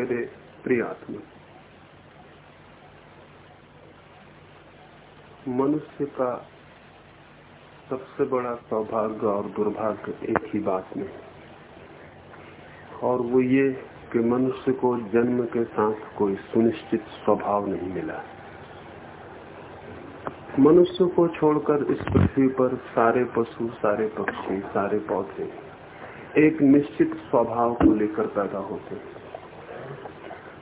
मेरे प्रिय आत्मा मनुष्य का सबसे बड़ा सौभाग्य और दुर्भाग्य एक ही बात में और वो ये कि मनुष्य को जन्म के साथ कोई सुनिश्चित स्वभाव नहीं मिला। मनुष्य को छोड़कर इस पृथ्वी पर सारे पशु, सारे पक्षी, सारे पौधे एक निश्चित स्वभाव को लेकर पैदा होते हैं।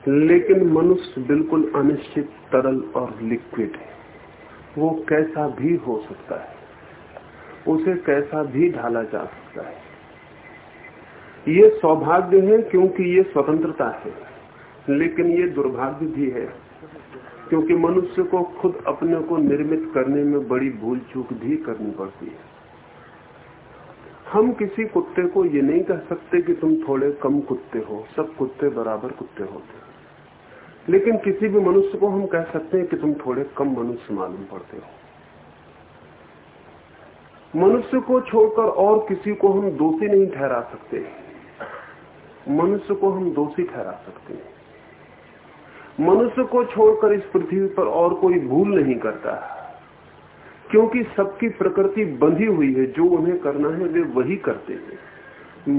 लेकिन मनुष्य बिल्कुल अनिश्चित, तरल और लिक्विड है। वो कैसा भी हो सकता है, उसे कैसा भी ढाला जा सकता है। ये सौभाग्य है क्योंकि ये स्वतंत्रता है, लेकिन ये दुर्भाग्य भी है क्योंकि मनुष्य को खुद अपने को निर्मित करने में बड़ी भूल चूक भी करनी पड़ती है। हम किसी कुत्ते को ये नहीं कह सकते कि तुम थोड़े कम कुत्ते हो, सब कुत्ते बराबर कुत्ते होते लेकिन किसी भी मनुष्य को हम कह सकते हैं कि तुम थोड़े कम मनुष्य मालूम पड़ते हो। मनुष्य को छोड़कर और किसी को हम दोषी नहीं ठहरा सकते। मनुष्य को हम दोषी ठहरा सकते हैं। मनुष्य को छोड़कर इस पृथ्वी पर और कोई भूल नहीं करता। क्योंकि सबकी प्रकृति बंधी हुई है, जो उन्हें करना है, वे वही करते हैं।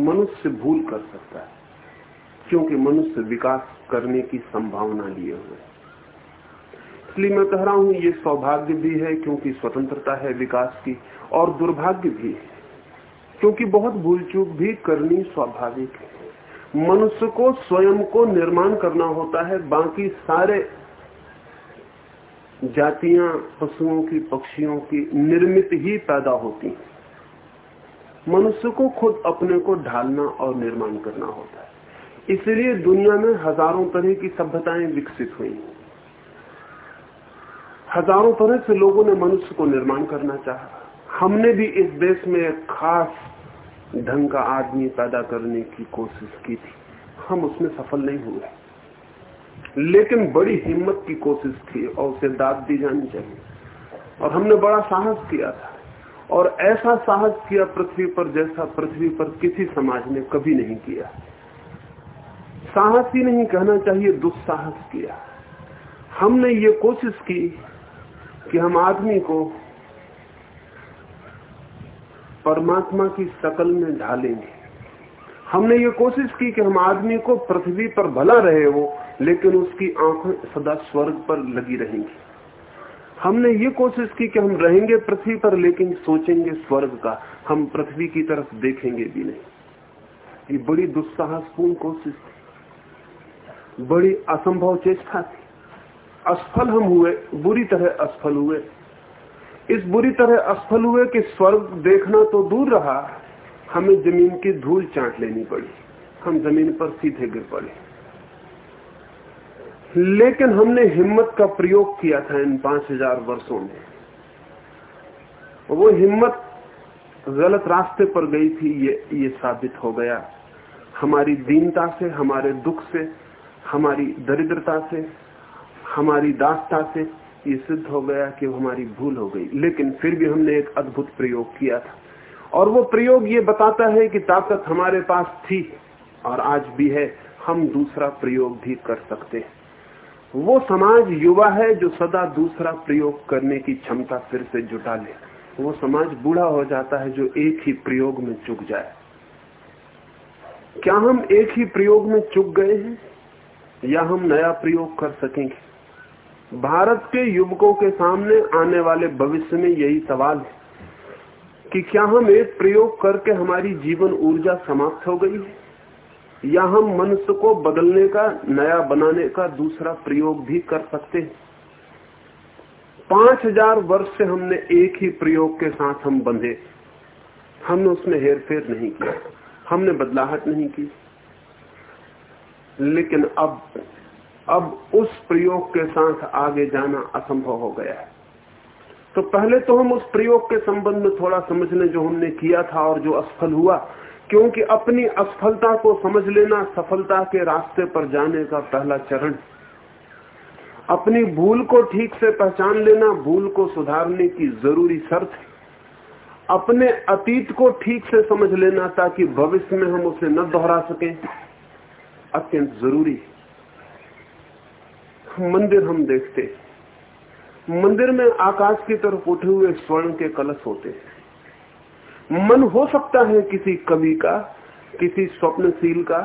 मनुष्य भूल कर सकता है, क्योंकि मनुष्य विकास करने की संभावना लिए हुए। इसलिए मैं कह रहा हूँ, ये सौभाग्य भी है क्योंकि स्वतंत्रता है विकास की, और दुर्भाग्य भी है, क्योंकि बहुत भूल चूक भी करनी स्वाभाविक है। मनुष्य को, स्वयं को निर्माण करना होता है, बाकी सारे जातियाँ, पशुओं की, पक्षियों की निर्मित ही पैदा होती मनुष्य को खुद अपने को ढालना और निर्माण करना होता है। इसलिए दुनिया में हज़ारों तरह की सभ्यताएँ विकसित हुई। हज़ारों तरह से लोगों ने मनुष्य को निर्माण करना चाहा। हमने भी इस देश में एक खास ढंग का आदमी पैदा करने की कोशिश की थी। हम उसमें सफल नहीं हुए। लेकिन बड़ी हिम्मत की कोशिश थी और उसे दाद दी जानी चाहिए। और हमने बड़ा साहस किया था। और ऐसा साहस किया पृथ्वी पर जैसा पृथ्वी पर किसी समाज ने कभी नहीं किया। साहस ही नहीं कहना चाहिए, दुस्साहस किया। हमने ये कोशिश की कि हम आदमी को परमात्मा की शकल में ढालेंगे। हमने ये कोशिश की कि हम आदमी को पृथ्वी पर भला रहे वो, लेकिन उसकी आँखें सदा स्वर्ग पर लगी रहेंगी। हमने ये कोशिश की कि हम रहेंगे पृथ्वी पर, लेकिन सोचेंगे स्वर्ग का। हम पृथ्वी की तरफ़ देखेंगे भी नहीं। ये बड़ी दुस्साहसपूर्ण कोशिश थी। बड़ी असंभव चेष्टा थी। असफल हम हुए, बुरी तरह असफल हुए। इस बुरी तरह असफल हुए कि स्वर्ग देखना तो दूर रहा, हमें ज़मीन की धूल चाट लेनी पड़ी। हम ज़मीन पर सीधे गिर पड़े। लेकिन हमने हिम्मत का प्रयोग किया था इन पाँच हज़ार वर्षो में। वो हिम्मत गलत रास्ते पर गई थी, ये ये साबित हो गया। हमारी दीनता से, हमारे दुख से हमारी दरिद्रता से, हमारी दासता से ये सिद्ध हो गया कि हमारी भूल हो गई। लेकिन फिर भी हमने एक अद्भुत प्रयोग किया था। और वो प्रयोग ये बताता है कि ताकत हमारे पास थी और आज भी है। हम दूसरा प्रयोग भी कर सकते हैं। वो समाज युवा है जो सदा दूसरा प्रयोग करने की क्षमता फिर से जुटा ले। वो समाज बूढ़ा हो जाता है जो एक ही प्रयोग में चुक जाए। क्या हम एक ही प्रयोग में चुक गए हैं? या हम नया प्रयोग कर सकेंगे। भारत के युवकों के सामने आने वाले भविष्य में यही सवाल है कि क्या हम एक प्रयोग करके हमारी जीवन ऊर्जा समाप्त हो गई है? या हम मनुष्य को बदलने का, नया बनाने का दूसरा प्रयोग भी कर सकते हैं? पाँच हज़ार वर्ष से हमने एक ही प्रयोग के साथ हम बंधे। हमने उसमें हेरफेर नहीं किया। हमने बदलाहट नहीं की। लेकिन अब अब उस प्रयोग के साथ आगे जाना असंभव हो गया है। तो पहले तो हम उस प्रयोग के संबंध में थोड़ा समझ लें जो हमने किया था और जो असफल हुआ, क्योंकि अपनी असफलता को समझ लेना सफलता के रास्ते पर जाने का पहला चरण। अपनी भूल को ठीक से पहचान लेना, भूल को सुधारने की ज़रूरी शर्त अपने अतीत को ठीक से समझ लेना ताकि भविष्य में हम उसे न दोहरा सकें। अत्यंत ज़रूरी है। मंदिर हम देखते मंदिर में आकाश की तरफ़ उठे हुए स्वर्ण के कलश होते हैं। मन हो सकता है किसी कवि का, किसी स्वप्नशील का,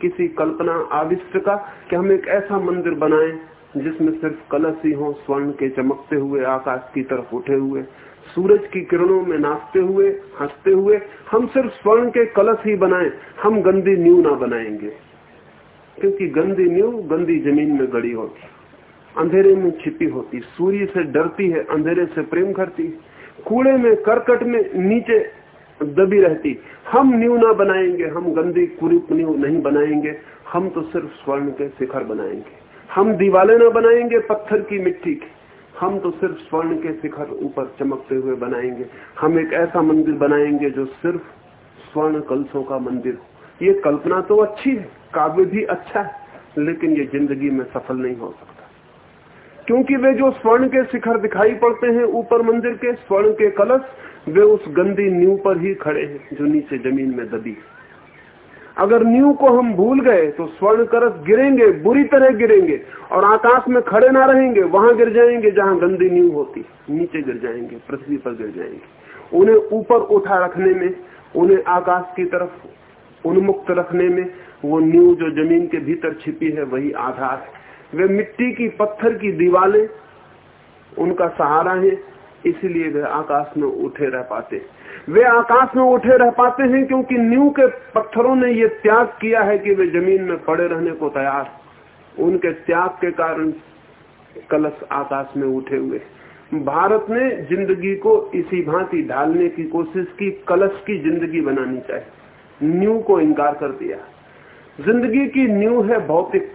किसी कल्पना आविष्ट का, कि हम एक ऐसा मंदिर बनाएँ, जिसमें सिर्फ़ कलश ही हो, स्वर्ण के चमकते हुए, आकाश की तरफ़ उठे हुए, सूरज की किरणों में नाचते हुए, हँसते हुए, हम सिर्फ़ स्वर्ण के कलश ही बनाएँ, हम गंदी न्यू ना बनाएँगे। क्योंकि गंदी न्यू गंदी ज़मीन में गड़ी होती अंधेरे में छिपी होती सूर्य से डरती है, अंधेरे से प्रेम करती कूड़े में, करकट में नीचे दबी रहती हम न्यू ना बनाएँगे, हम गंदी कुरीप न्यू नहीं बनाएँगे। हम तो सिर्फ़ स्वर्ण के शिखर बनाएँगे। हम दीवाले ना बनाएँगे, पत्थर की मिट्टी की। हम तो सिर्फ़ स्वर्ण के शिखर ऊपर चमकते हुए बनाएँगे। हम एक ऐसा मंदिर बनाएँगे जो सिर्फ़ स्वर्ण कलशों का मंदिर हो। ये कल्पना तो अच्छी है, काव्य भी अच्छा है, लेकिन ये ज़िंदगी में सफल नहीं हो सकता। क्योंकि वे जो स्वर्ण के शिखर दिखाई पड़ते हैं ऊपर मंदिर के, स्वर्ण के कलश, वे उस गंदी नींव पर ही खड़े हैं, जो नीचे ज़मीन में दबी अगर नींव को हम भूल गए तो स्वर्ण कलश गिरेंगे, बुरी तरह गिरेंगे, और आकाश में खड़े ना रहेंगे, वहाँ गिर जाएँगे जहाँ गंदी नींव होती नीचे गिर जाएँगे, पृथ्वी पर गिर जाएँगे। उन्हें ऊपर उठा रखने में, उन्हें आकाश की तरफ़ उन्मुक्त रखने में वो न्यू जो ज़मीन के भीतर छिपी है, वही आधार है। वे मिट्टी की, पत्थर की दीवालें, उनका सहारा है, इसलिए वे आकाश में उठे रह पाते वे आकाश में उठे रह पाते हैं क्योंकि न्यू के पत्थरों ने ये त्याग किया है कि वे ज़मीन में पड़े रहने को तैयार उनके त्याग के कारण कलश आकाश में उठे हुए भारत ने ज़िंदगी को इसी भांति ढालने की कोशिश की, कलश की ज़िंदगी बनानी चाहिए। न्यू को इनकार कर दिया। ज़िंदगी की न्यू है भौतिक,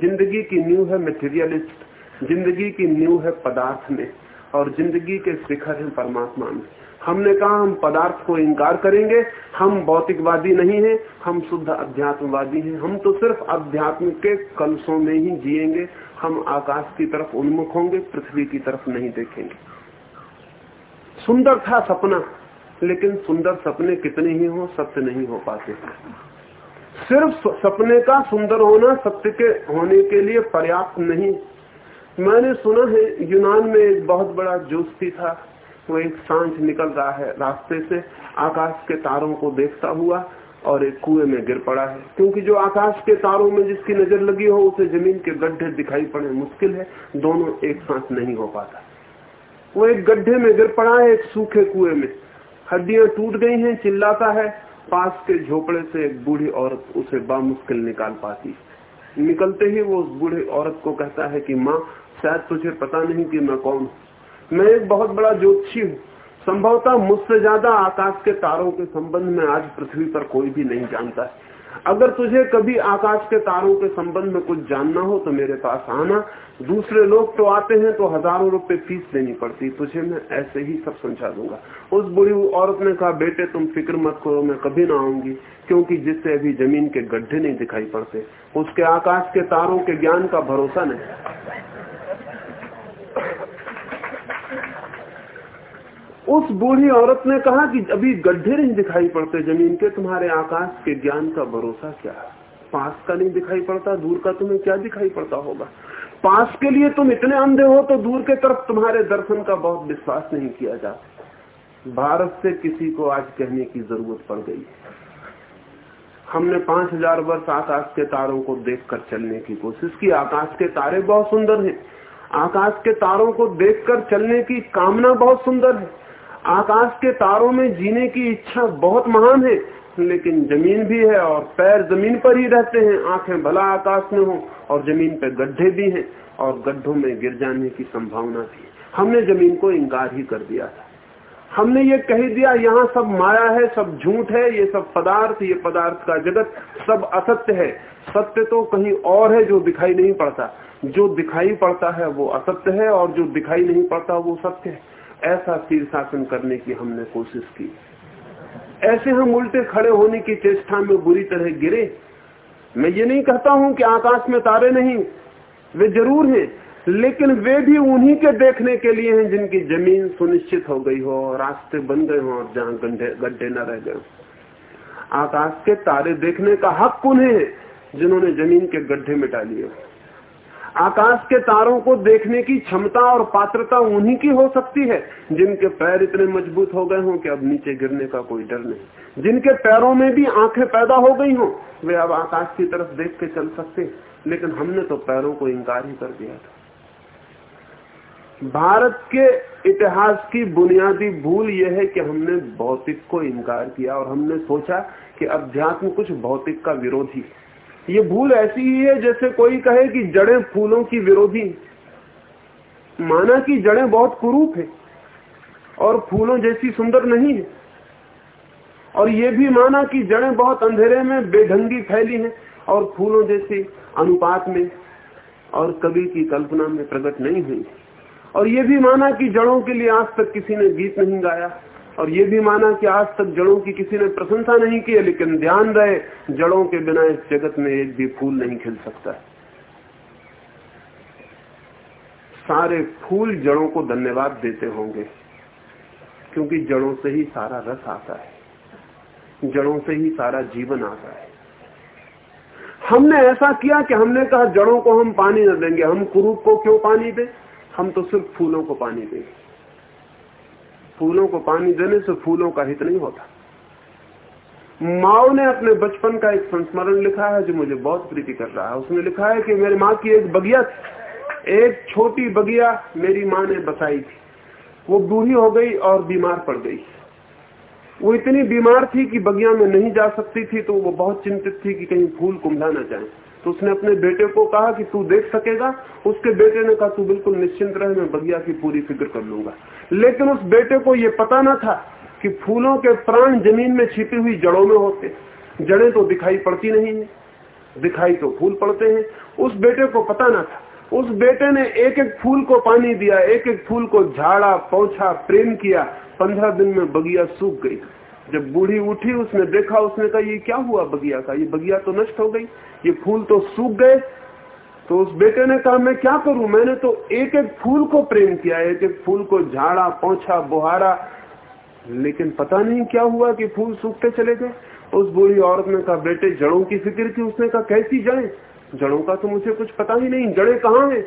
ज़िंदगी की न्यू है मेटेरियलिस्ट ज़िंदगी की न्यू है पदार्थ में, और ज़िंदगी के शिखर है परमात्मा में। हमने कहा, हम पदार्थ को इनकार करेंगे, हम भौतिकवादी नहीं हैं, हम शुद्ध अध्यात्मवादी हैं। हम तो सिर्फ़ अध्यात्म के कलशों में ही जिएँगे, हम आकाश की तरफ़ उन्मुख होंगे, पृथ्वी की तरफ़ नहीं देखेंगे। सुंदर था सपना लेकिन सुंदर सपने कितने ही हो, सत्य नहीं हो पाते। सिर्फ़ सपने का सुंदर होना, सत्य के होने के लिए पर्याप्त नहीं। मैंने सुना है, यूनान में एक बहुत बड़ा जोशी था। वो एक साँझ निकल रहा है, रास्ते से आकाश के तारों को देखता हुआ और एक कुएँ में गिर पड़ा है। क्योंकि जो आकाश के तारों में जिसकी नज़र लगी हो, उसे ज़मीन के गड्ढे दिखाई पड़े। मुश्किल है, दोनों एक साथ नहीं हो पाता। वो एक गड्ढे में गिर पड़ा है, एक सूखे कुएँ में। हड्डियाँ टूट गई हैं, चिल्लाता है। पास के झोपड़े से एक बूढ़ी औरत उसे बामुश्किल निकाल पाती। निकलते ही वो उस बूढ़ी औरत को कहता है कि, माँ, शायद तुझे पता नहीं कि मैं कौन मैं एक बहुत बड़ा ज्योतिषी हूँ। संभवतः मुझसे ज़्यादा आकाश के तारों के संबंध में आज पृथ्वी पर कोई भी नहीं जानता है। अगर तुझे कभी आकाश के तारों के संबंध में कुछ जानना हो तो मेरे पास आना। दूसरे लोग तो आते हैं तो हज़ारों रुपए फ़ीस देनी पड़ती। तुझे मैं ऐसे ही सब समझा दूँगा। उस बुरी औरत ने कहा, बेटे, तुम फ़िक्र मत करो, मैं कभी ना आऊँगी, क्योंकि जिससे अभी ज़मीन के गड्ढे नहीं दिखाई पड़ते, उसके आकाश के तारों के ज्ञान का भरोसा नहीं। उस बूढ़ी औरत ने कहा कि अभी गड्ढे नहीं दिखाई पड़ते ज़मीन के, तुम्हारे आकाश के ज्ञान का भरोसा क्या है? पास का नहीं दिखाई पड़ता, दूर का तुम्हें क्या दिखाई पड़ता होगा? पास के लिए तुम इतने अंधे हो तो दूर के तरफ़ तुम्हारे दर्शन का बहुत विश्वास नहीं किया जाता भारत से किसी को आज कहने की ज़रूरत पड़ गई हमने पाँच हज़ार वर्ष आकाश के तारों को देखकर चलने की कोशिश की। आकाश के तारे बहुत सुंदर हैं। आकाश के तारों को देखकर चलने की कामना बहुत सुंदर है। आकाश के तारों में जीने की इच्छा बहुत महान है, लेकिन ज़मीन भी है और पैर ज़मीन पर ही रहते हैं। आँखें भला आकाश में हो और ज़मीन पे गड्ढे भी हैं और गड्ढों में गिर जाने की संभावना थी हमने ज़मीन को इंकार ही कर दिया था। हमने ये कह दिया, यहाँ सब माया है, सब झूठ है, ये सब पदार्थ, ये पदार्थ का जगत सब असत्य है। सत्य तो कहीं और है जो दिखाई नहीं पड़ता। जो दिखाई पड़ता है वो असत्य है और जो दिखाई नहीं पड़ता वो सत्य है। ऐसा शीर्षासन करने की हमने कोशिश की। ऐसे हम उल्टे खड़े होने की चेष्टा में बुरी तरह गिरे। मैं ये नहीं कहता हूँ कि आकाश में तारे नहीं, वे ज़रूर हैं, लेकिन वे भी उन्हीं के देखने के लिए हैं जिनकी ज़मीन सुनिश्चित हो गई हो रास्ते बन गए हो और जहाँ गड्ढे गड्ढे न रह गए आकाश के तारे देखने का हक उन्हें है जिन्होंने ज़मीन के गड्ढे मिटा लिए आकाश के तारों को देखने की क्षमता और पात्रता उन्हीं की हो सकती है, जिनके पैर इतने मज़बूत हो गए हों कि अब नीचे गिरने का कोई डर नहीं। जिनके पैरों में भी आँखें पैदा हो गई हों, वे अब आकाश की तरफ़ देख के चल सकते लेकिन हमने तो पैरों को इंकार ही कर दिया था। भारत के इतिहास की बुनियादी भूल यह है कि हमने भौतिक को इनकार किया और हमने सोचा कि अध्यात्म कुछ भौतिक का विरोधी ये भूल ऐसी ही है जैसे कोई कहे कि जड़ें फूलों की विरोधी। माना कि जड़ें बहुत कुरूप है और फूलों जैसी सुंदर नहीं है। और ये भी माना कि जड़ें बहुत अंधेरे में बेढंगी फैली हैं और फूलों जैसी अनुपात में और कवि की कल्पना में प्रकट नहीं हुई। और ये भी माना कि जड़ों के लिए आज तक किसी ने गीत नहीं गाया। और ये भी माना कि आज तक जड़ों की किसी ने प्रशंसा नहीं की लेकिन ध्यान रहे, जड़ों के बिना इस जगत में एक भी फूल नहीं खिल सकता सारे फूल जड़ों को धन्यवाद देते होंगे, क्योंकि जड़ों से ही सारा रस आता है, जड़ों से ही सारा जीवन आता है। हमने ऐसा किया कि हमने कहा, जड़ों को हम पानी न देंगे, हम कुरूप को क्यों पानी दें? हम तो सिर्फ़ फूलों को पानी देंगे। फूलों को पानी देने से फूलों का हित नहीं होता। माओ ने अपने बचपन का एक संस्मरण लिखा है जो मुझे बहुत प्रीति कर रहा है। उसने लिखा है कि मेरी माँ की एक बगिया एक छोटी बगिया मेरी माँ ने बसाई थी। वो बूढ़ी हो गई और बीमार पड़ गई। वो इतनी बीमार थी कि बगिया में नहीं जा सकती थी तो वो बहुत चिंतित थी कि कहीं फूल कुंभला ना जाए। तो उसने अपने बेटे को कहा कि तू देख सकेगा। उसके बेटे ने कहा, तू बिल्कुल निश्चिंत रहे, मैं बगिया की पूरी फ़िक्र कर लूँगा। लेकिन उस बेटे को ये पता ना था कि फूलों के प्राण ज़मीन में छिपी हुई जड़ों में होते जड़े तो दिखाई पड़ती नहीं है, दिखाई तो फूल पड़ते हैं। उस बेटे को पता ना था। उस बेटे ने एक एक फूल को पानी दिया एक एक फूल को झाड़ा, पौछा, प्रेम किया। पंद्रह दिन में बगिया सूख गई। जब बूढ़ी उठी, उसने देखा, उसने कहा, ये क्या हुआ बगिया का? ये बगिया तो नष्ट हो गई, ये फूल तो सूख गए। तो उस बेटे ने कहा, मैं क्या करूँ? मैंने तो एक एक फूल को प्रेम किया एक एक फूल को झाड़ा पहुँचा बुहारा, लेकिन पता नहीं क्या हुआ कि फूल सूखते चले गए। उस बूढ़ी औरत ने कहा, बेटे, जड़ों की फ़िक्र की? उसने कहा, कैसी जड़े? जड़ों का तो मुझे कुछ पता ही नहीं, जड़े कहाँ है?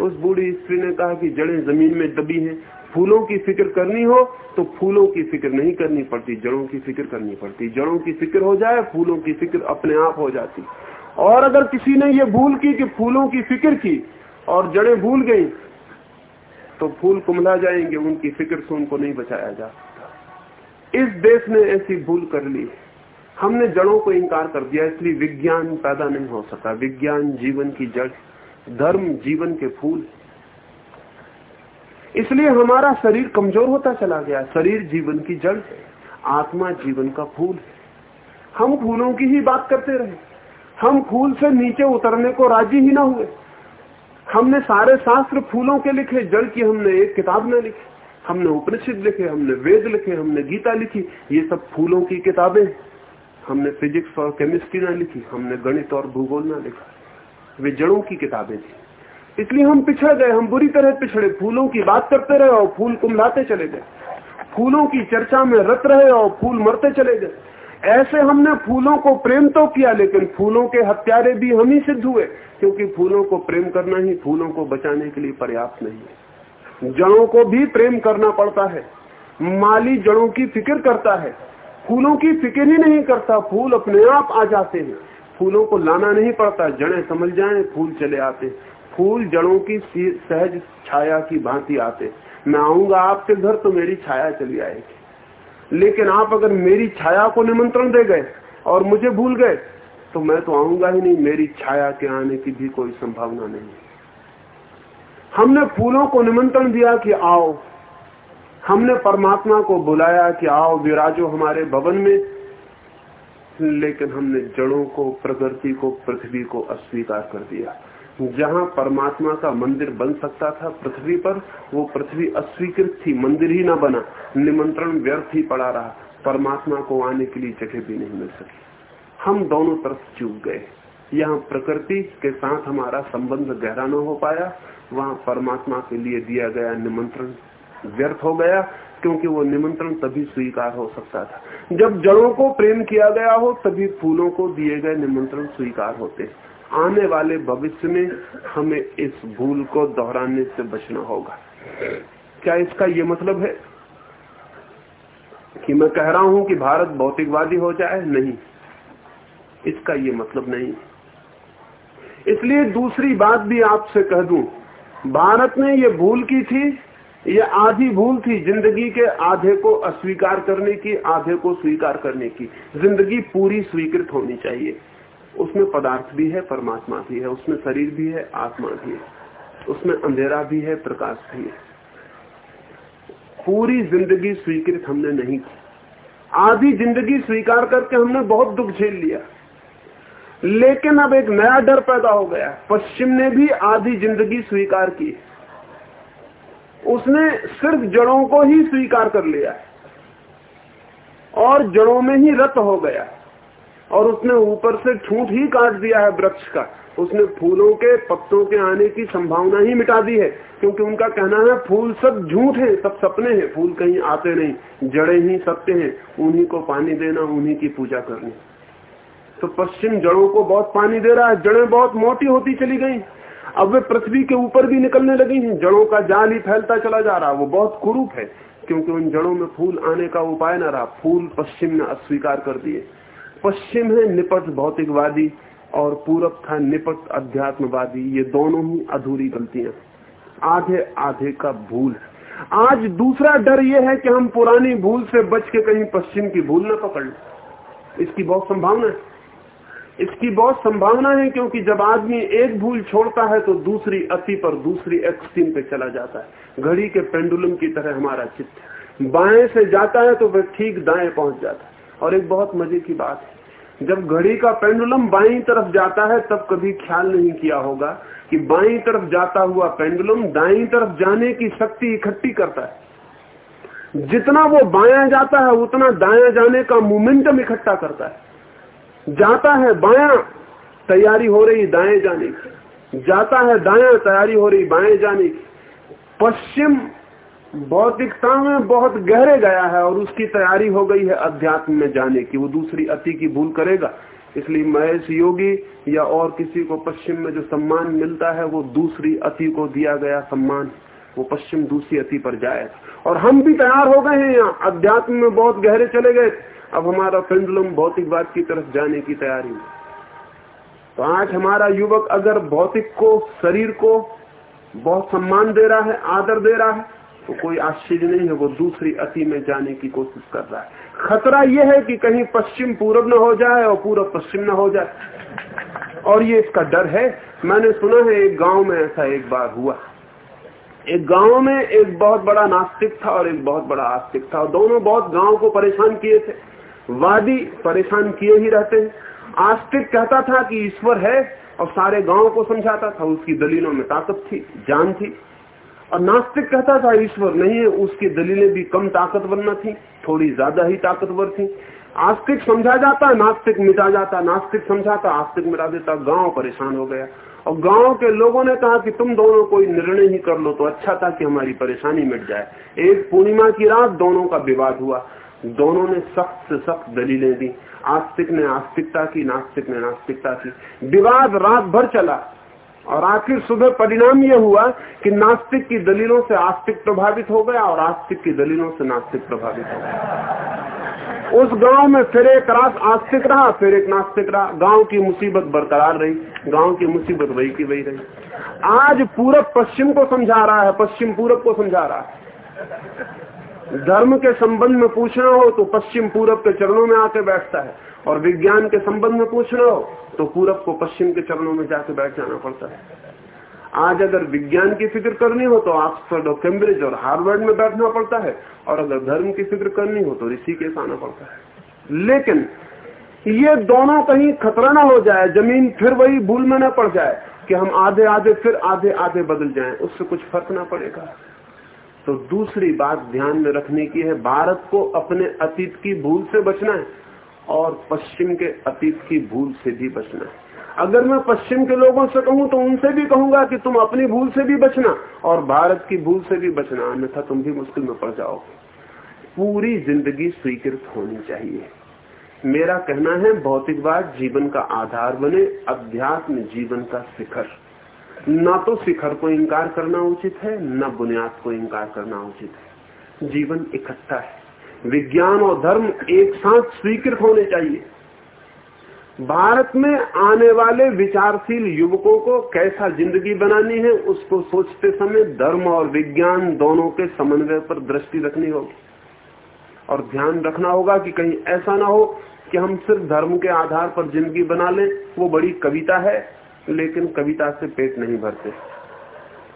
उस बूढ़ी स्त्री ने कहा कि जड़ें ज़मीन में दबी हैं फूलों की फ़िक्र करनी हो तो फूलों की फ़िक्र नहीं करनी पड़ती, जड़ों की फ़िक्र करनी पड़ती। जड़ों की फ़िक्र हो जाए, फूलों की फ़िक्र अपने आप हो जाती। और अगर किसी ने ये भूल की कि फूलों की फ़िक्र की, और जड़ें भूल गई तो फूल कुमला जाएँगे, उनकी फ़िक्र से उनको नहीं बचाया जा सकता। इस देश ने ऐसी भूल कर ली। हमने जड़ों को इंकार कर दिया, इसलिए विज्ञान पैदा नहीं हो सका। विज्ञान जीवन की जड़, धर्म जीवन के फूल इसलिए हमारा शरीर कमज़ोर होता चला गया। शरीर जीवन की जड़ है, आत्मा जीवन का फूल है। हम फूलों की ही बात करते रहे। हम फूल से नीचे उतरने को राज़ी ही ना हुए। हमने सारे शास्त्र फूलों के लिखे, जड़ की हमने एक किताब न लिखी। हमने उपनिषद लिखे, हमने वेद लिखे, हमने गीता लिखी। ये सब फूलों की किताबें हमने फिजिक्स और केमिस्ट्री ना लिखी, हमने गणित और भूगोल ना लिखा। वे जड़ों की किताबें थी। इसलिए हम पिछड़ गए, हम बुरी तरह पिछड़े। फूलों की बात करते रहे और फूल कुमलाते चले गए। फूलों की चर्चा में रत रहे और फूल मरते चले गए। ऐसे हमने फूलों को प्रेम तो किया, लेकिन फूलों के हत्यारे भी हम ही सिद्ध हुए, क्योंकि फूलों को प्रेम करना ही फूलों को बचाने के लिए पर्याप्त नहीं है। जड़ों को भी प्रेम करना पड़ता है। माली जड़ों की फ़िक्र करता है। फूलों की फ़िक्र ही नहीं करता, फूल अपने आप आ जाते हैं। फूलों को लाना नहीं पड़ता, जड़े समझ जाए, फूल चले आते फूल जड़ों की सहज छाया की भांति आते। मैं आऊँगा आपके घर तो मेरी छाया चली आएगी। लेकिन आप अगर मेरी छाया को निमंत्रण दे गए और मुझे भूल गए तो मैं तो आऊँगा ही नहीं। मेरी छाया के आने की भी कोई संभावना नहीं। हमने फूलों को निमंत्रण दिया कि आओ। हमने परमात्मा को बुलाया कि आओ, विराजो हमारे भवन में। लेकिन हमने जड़ों को, प्रकृति को, पृथ्वी को अस्वीकार कर दिया। जहाँ परमात्मा का मंदिर बन सकता था पृथ्वी पर, वो पृथ्वी अस्वीकृत थी, मंदिर ही ना बना, निमंत्रण व्यर्थ ही पड़ा रहा। परमात्मा को आने के लिए जगह भी नहीं मिल सकी। हम दोनों तरफ़ चूक गए। यहाँ प्रकृति के साथ हमारा संबंध गहरा न हो पाया। वहाँ परमात्मा के लिए दिया गया निमंत्रण व्यर्थ हो गया, क्योंकि वो निमंत्रण तभी स्वीकार हो सकता था। जब जड़ों को प्रेम किया गया हो, तभी फूलों को दिए गए निमंत्रण स्वीकार होते। आने वाले भविष्य में हमें इस भूल को दोहराने से बचना होगा। क्या इसका ये मतलब है? कि मैं कह रहा हूँ कि भारत भौतिकवादी हो जाए? नहीं। इसका ये मतलब नहीं। इसलिए दूसरी बात भी आपसे कह दूँ। भारत ने ये भूल की थी, ये आधी भूल थी ज़िंदगी के आधे को अस्वीकार करने की, आधे को स्वीकार करने की। ज़िंदगी पूरी स्वीकृत होनी चाहिए। उसमें पदार्थ भी है, परमात्मा भी है, उसमें शरीर भी है, आत्मा भी है, उसमें अंधेरा भी है, प्रकाश भी है। पूरी ज़िंदगी स्वीकृत हमने नहीं की। आधी ज़िंदगी स्वीकार करके हमने बहुत दुख झेल लिया। लेकिन अब एक नया डर पैदा हो गया। पश्चिम ने भी आधी ज़िंदगी स्वीकार की। उसने सिर्फ़ जड़ों को ही स्वीकार कर लिया और जड़ों में ही रत हो गया। और उसने ऊपर से ठूठ ही काट दिया है वृक्ष का। उसने फूलों के, पत्तों के आने की संभावना ही मिटा दी है, क्योंकि उनका कहना है, फूल सब झूठ है, सब सपने हैं, फूल कहीं आते नहीं, जड़े ही सत्य हैं, उन्हीं को पानी देना, उन्हीं की पूजा करनी। तो पश्चिम जड़ों को बहुत पानी दे रहा है, जड़ें बहुत मोटी होती चली गई। अब वे पृथ्वी के ऊपर भी निकलने लगी हैं, जड़ों का जाल ही फैलता चला जा रहा है। वो बहुत कुरूप है, क्योंकि उन जड़ों में फूल आने का उपाय न रहा, फूल पश्चिम ने अस्वीकार कर दिए। पश्चिम है निपट भौतिकवादी और पूरब था निपट अध्यात्मवादी। ये दोनों ही अधूरी गलतियाँ आधे आधे का भूल आज दूसरा डर यह है कि हम पुरानी भूल से बच के कहीं पश्चिम की भूल न पकड़ इसकी बहुत संभावना है। इसकी बहुत संभावना है क्योंकि जब आदमी एक भूल छोड़ता है तो दूसरी अति पर दूसरी एक्सट्रीम पे चला जाता है। घड़ी के पेंडुलम की तरह हमारा चित्त। बाएँ से जाता है तो वह ठीक दाएँ पहुँच जाता है। और एक बहुत मज़े की बात है। जब घड़ी का पेंडुलम बाई तरफ़ जाता है, तब कभी ख्याल नहीं किया होगा कि बाई तरफ़ जाता हुआ पेंडुलम दाई तरफ़ जाने की शक्ति इकट्ठी करता है। जितना वो बाया जाता है, उतना दाया जाने का मोमेंटम इकट्ठा करता है। जाता है बाया, तैयारी हो रही दाएँ जाने की। जाता है दाया, तैयारी हो रही बाएँ जाने की। पश्चिम भौतिकता में बहुत गहरे गया है और उसकी तैयारी हो गई है अध्यात्म में जाने की। वो दूसरी अति की भूल करेगा। इसलिए महेश योगी या और किसी को पश्चिम में जो सम्मान मिलता है, वो दूसरी अति को दिया गया सम्मान। वो पश्चिम दूसरी अति पर जाए। और हम भी तैयार हो गए हैं यहाँ। अध्यात्म में बहुत गहरे चले गए। अब हमारा पेंडुलम भौतिकवाद की तरफ़ जाने की तैयारी तो आज हमारा युवक अगर भौतिक को, शरीर को बहुत सम्मान दे रहा है, आदर दे रहा है तो कोई आश्चर्य नहीं है, वो दूसरी अति में जाने की कोशिश कर रहा है। खतरा यह है कि कहीं पश्चिम पूर्व न हो जाए और पूर्व पश्चिम न हो जाए। और ये इसका डर है। मैंने सुना है, एक गाँव में ऐसा एक बार हुआ। एक गाँव में एक बहुत बड़ा नास्तिक था और एक बहुत बड़ा आस्तिक था। और दोनों बहुत गाँव को परेशान किए थे। वादी परेशान किए ही रहते हैं। आस्तिक कहता था कि ईश्वर है और सारे गाँव को समझाता था। उसकी दलीलों में ताकत थी, जान थी। और नास्तिक कहता था, ईश्वर, नहीं है, उसकी दलीलें भी कम ताकतवर न थी, थोड़ी ज़्यादा ही ताकतवर थी। आस्तिक समझा जाता, नास्तिक मिटा जाता, नास्तिक समझाता, आस्तिक मिटा देता, गाँव परेशान हो गया। और गाँव के लोगों ने कहा कि तुम दोनों कोई निर्णय ही कर लो तो अच्छा था कि हमारी परेशानी मिट जाए। एक पूर्णिमा की रात दोनों का विवाद हुआ। दोनों ने सख्त से सख्त दलीलें दी। आस्तिक ने आस्तिकता की, नास्तिक ने नास्तिकता की। विवाद रात भर चला। और आखिर सुबह परिणाम यह हुआ कि नास्तिक की दलीलों से आस्तिक प्रभावित हो गया और आस्तिक की दलीलों से नास्तिक प्रभावित हो गया। उस गाँव में फिर एक रात आस्तिक रहा, फिर एक नास्तिक रहा। गाँव की मुसीबत बरकरार रही, गाँव की मुसीबत वही की वही रही। आज पूरब पश्चिम को समझा रहा है, पश्चिम पूरब को समझा रहा है। धर्म के संबंध में पूछना हो तो पश्चिम पूरब के चरणों में आके बैठता है। और विज्ञान के संबंध में पूछना हो तो पूरब को पश्चिम के चरणों में जाके बैठ जाना पड़ता है। आज अगर विज्ञान की फ़िक्र करनी हो तो ऑक्सफर्ड और कैम्ब्रिज और हार्वर्ड में बैठना पड़ता है। और अगर धर्म की फ़िक्र करनी हो तो ऋषि ऋषिकेश आना पड़ता है। लेकिन ये दोनों कहीं खतरा ना हो जाए, ज़मीन फिर वही भूल में न पड़ जाए कि हम आधे आधे फिर आधे आधे बदल जाएँ। उससे कुछ फ़र्क ना पड़ेगा। तो दूसरी बात ध्यान में रखने की है, भारत को अपने अतीत की भूल से बचना है और पश्चिम के अतीत की भूल से भी बचना है। अगर मैं पश्चिम के लोगों से कहूँ तो उनसे भी कहूँगा कि तुम अपनी भूल से भी बचना और भारत की भूल से भी बचना, अन्यथा तुम भी मुश्किल में पड़ जाओगे। पूरी ज़िंदगी स्वीकृत होनी चाहिए। मेरा कहना है, भौतिकवाद जीवन का आधार बने, अध्यात्म जीवन का शिखर। न तो शिखर को इंकार करना उचित है, न बुनियाद को इंकार करना उचित है। जीवन इकट्ठा है। विज्ञान और धर्म एक साथ स्वीकृत होने चाहिए। भारत में आने वाले विचारशील युवकों को कैसा ज़िंदगी बनानी है, उसको सोचते समय धर्म और विज्ञान दोनों के समन्वय पर दृष्टि रखनी होगी। और ध्यान रखना होगा कि कहीं ऐसा ना हो कि हम सिर्फ़ धर्म के आधार पर ज़िंदगी बना लें, वो बड़ी कविता है। लेकिन कविता से पेट नहीं भरते।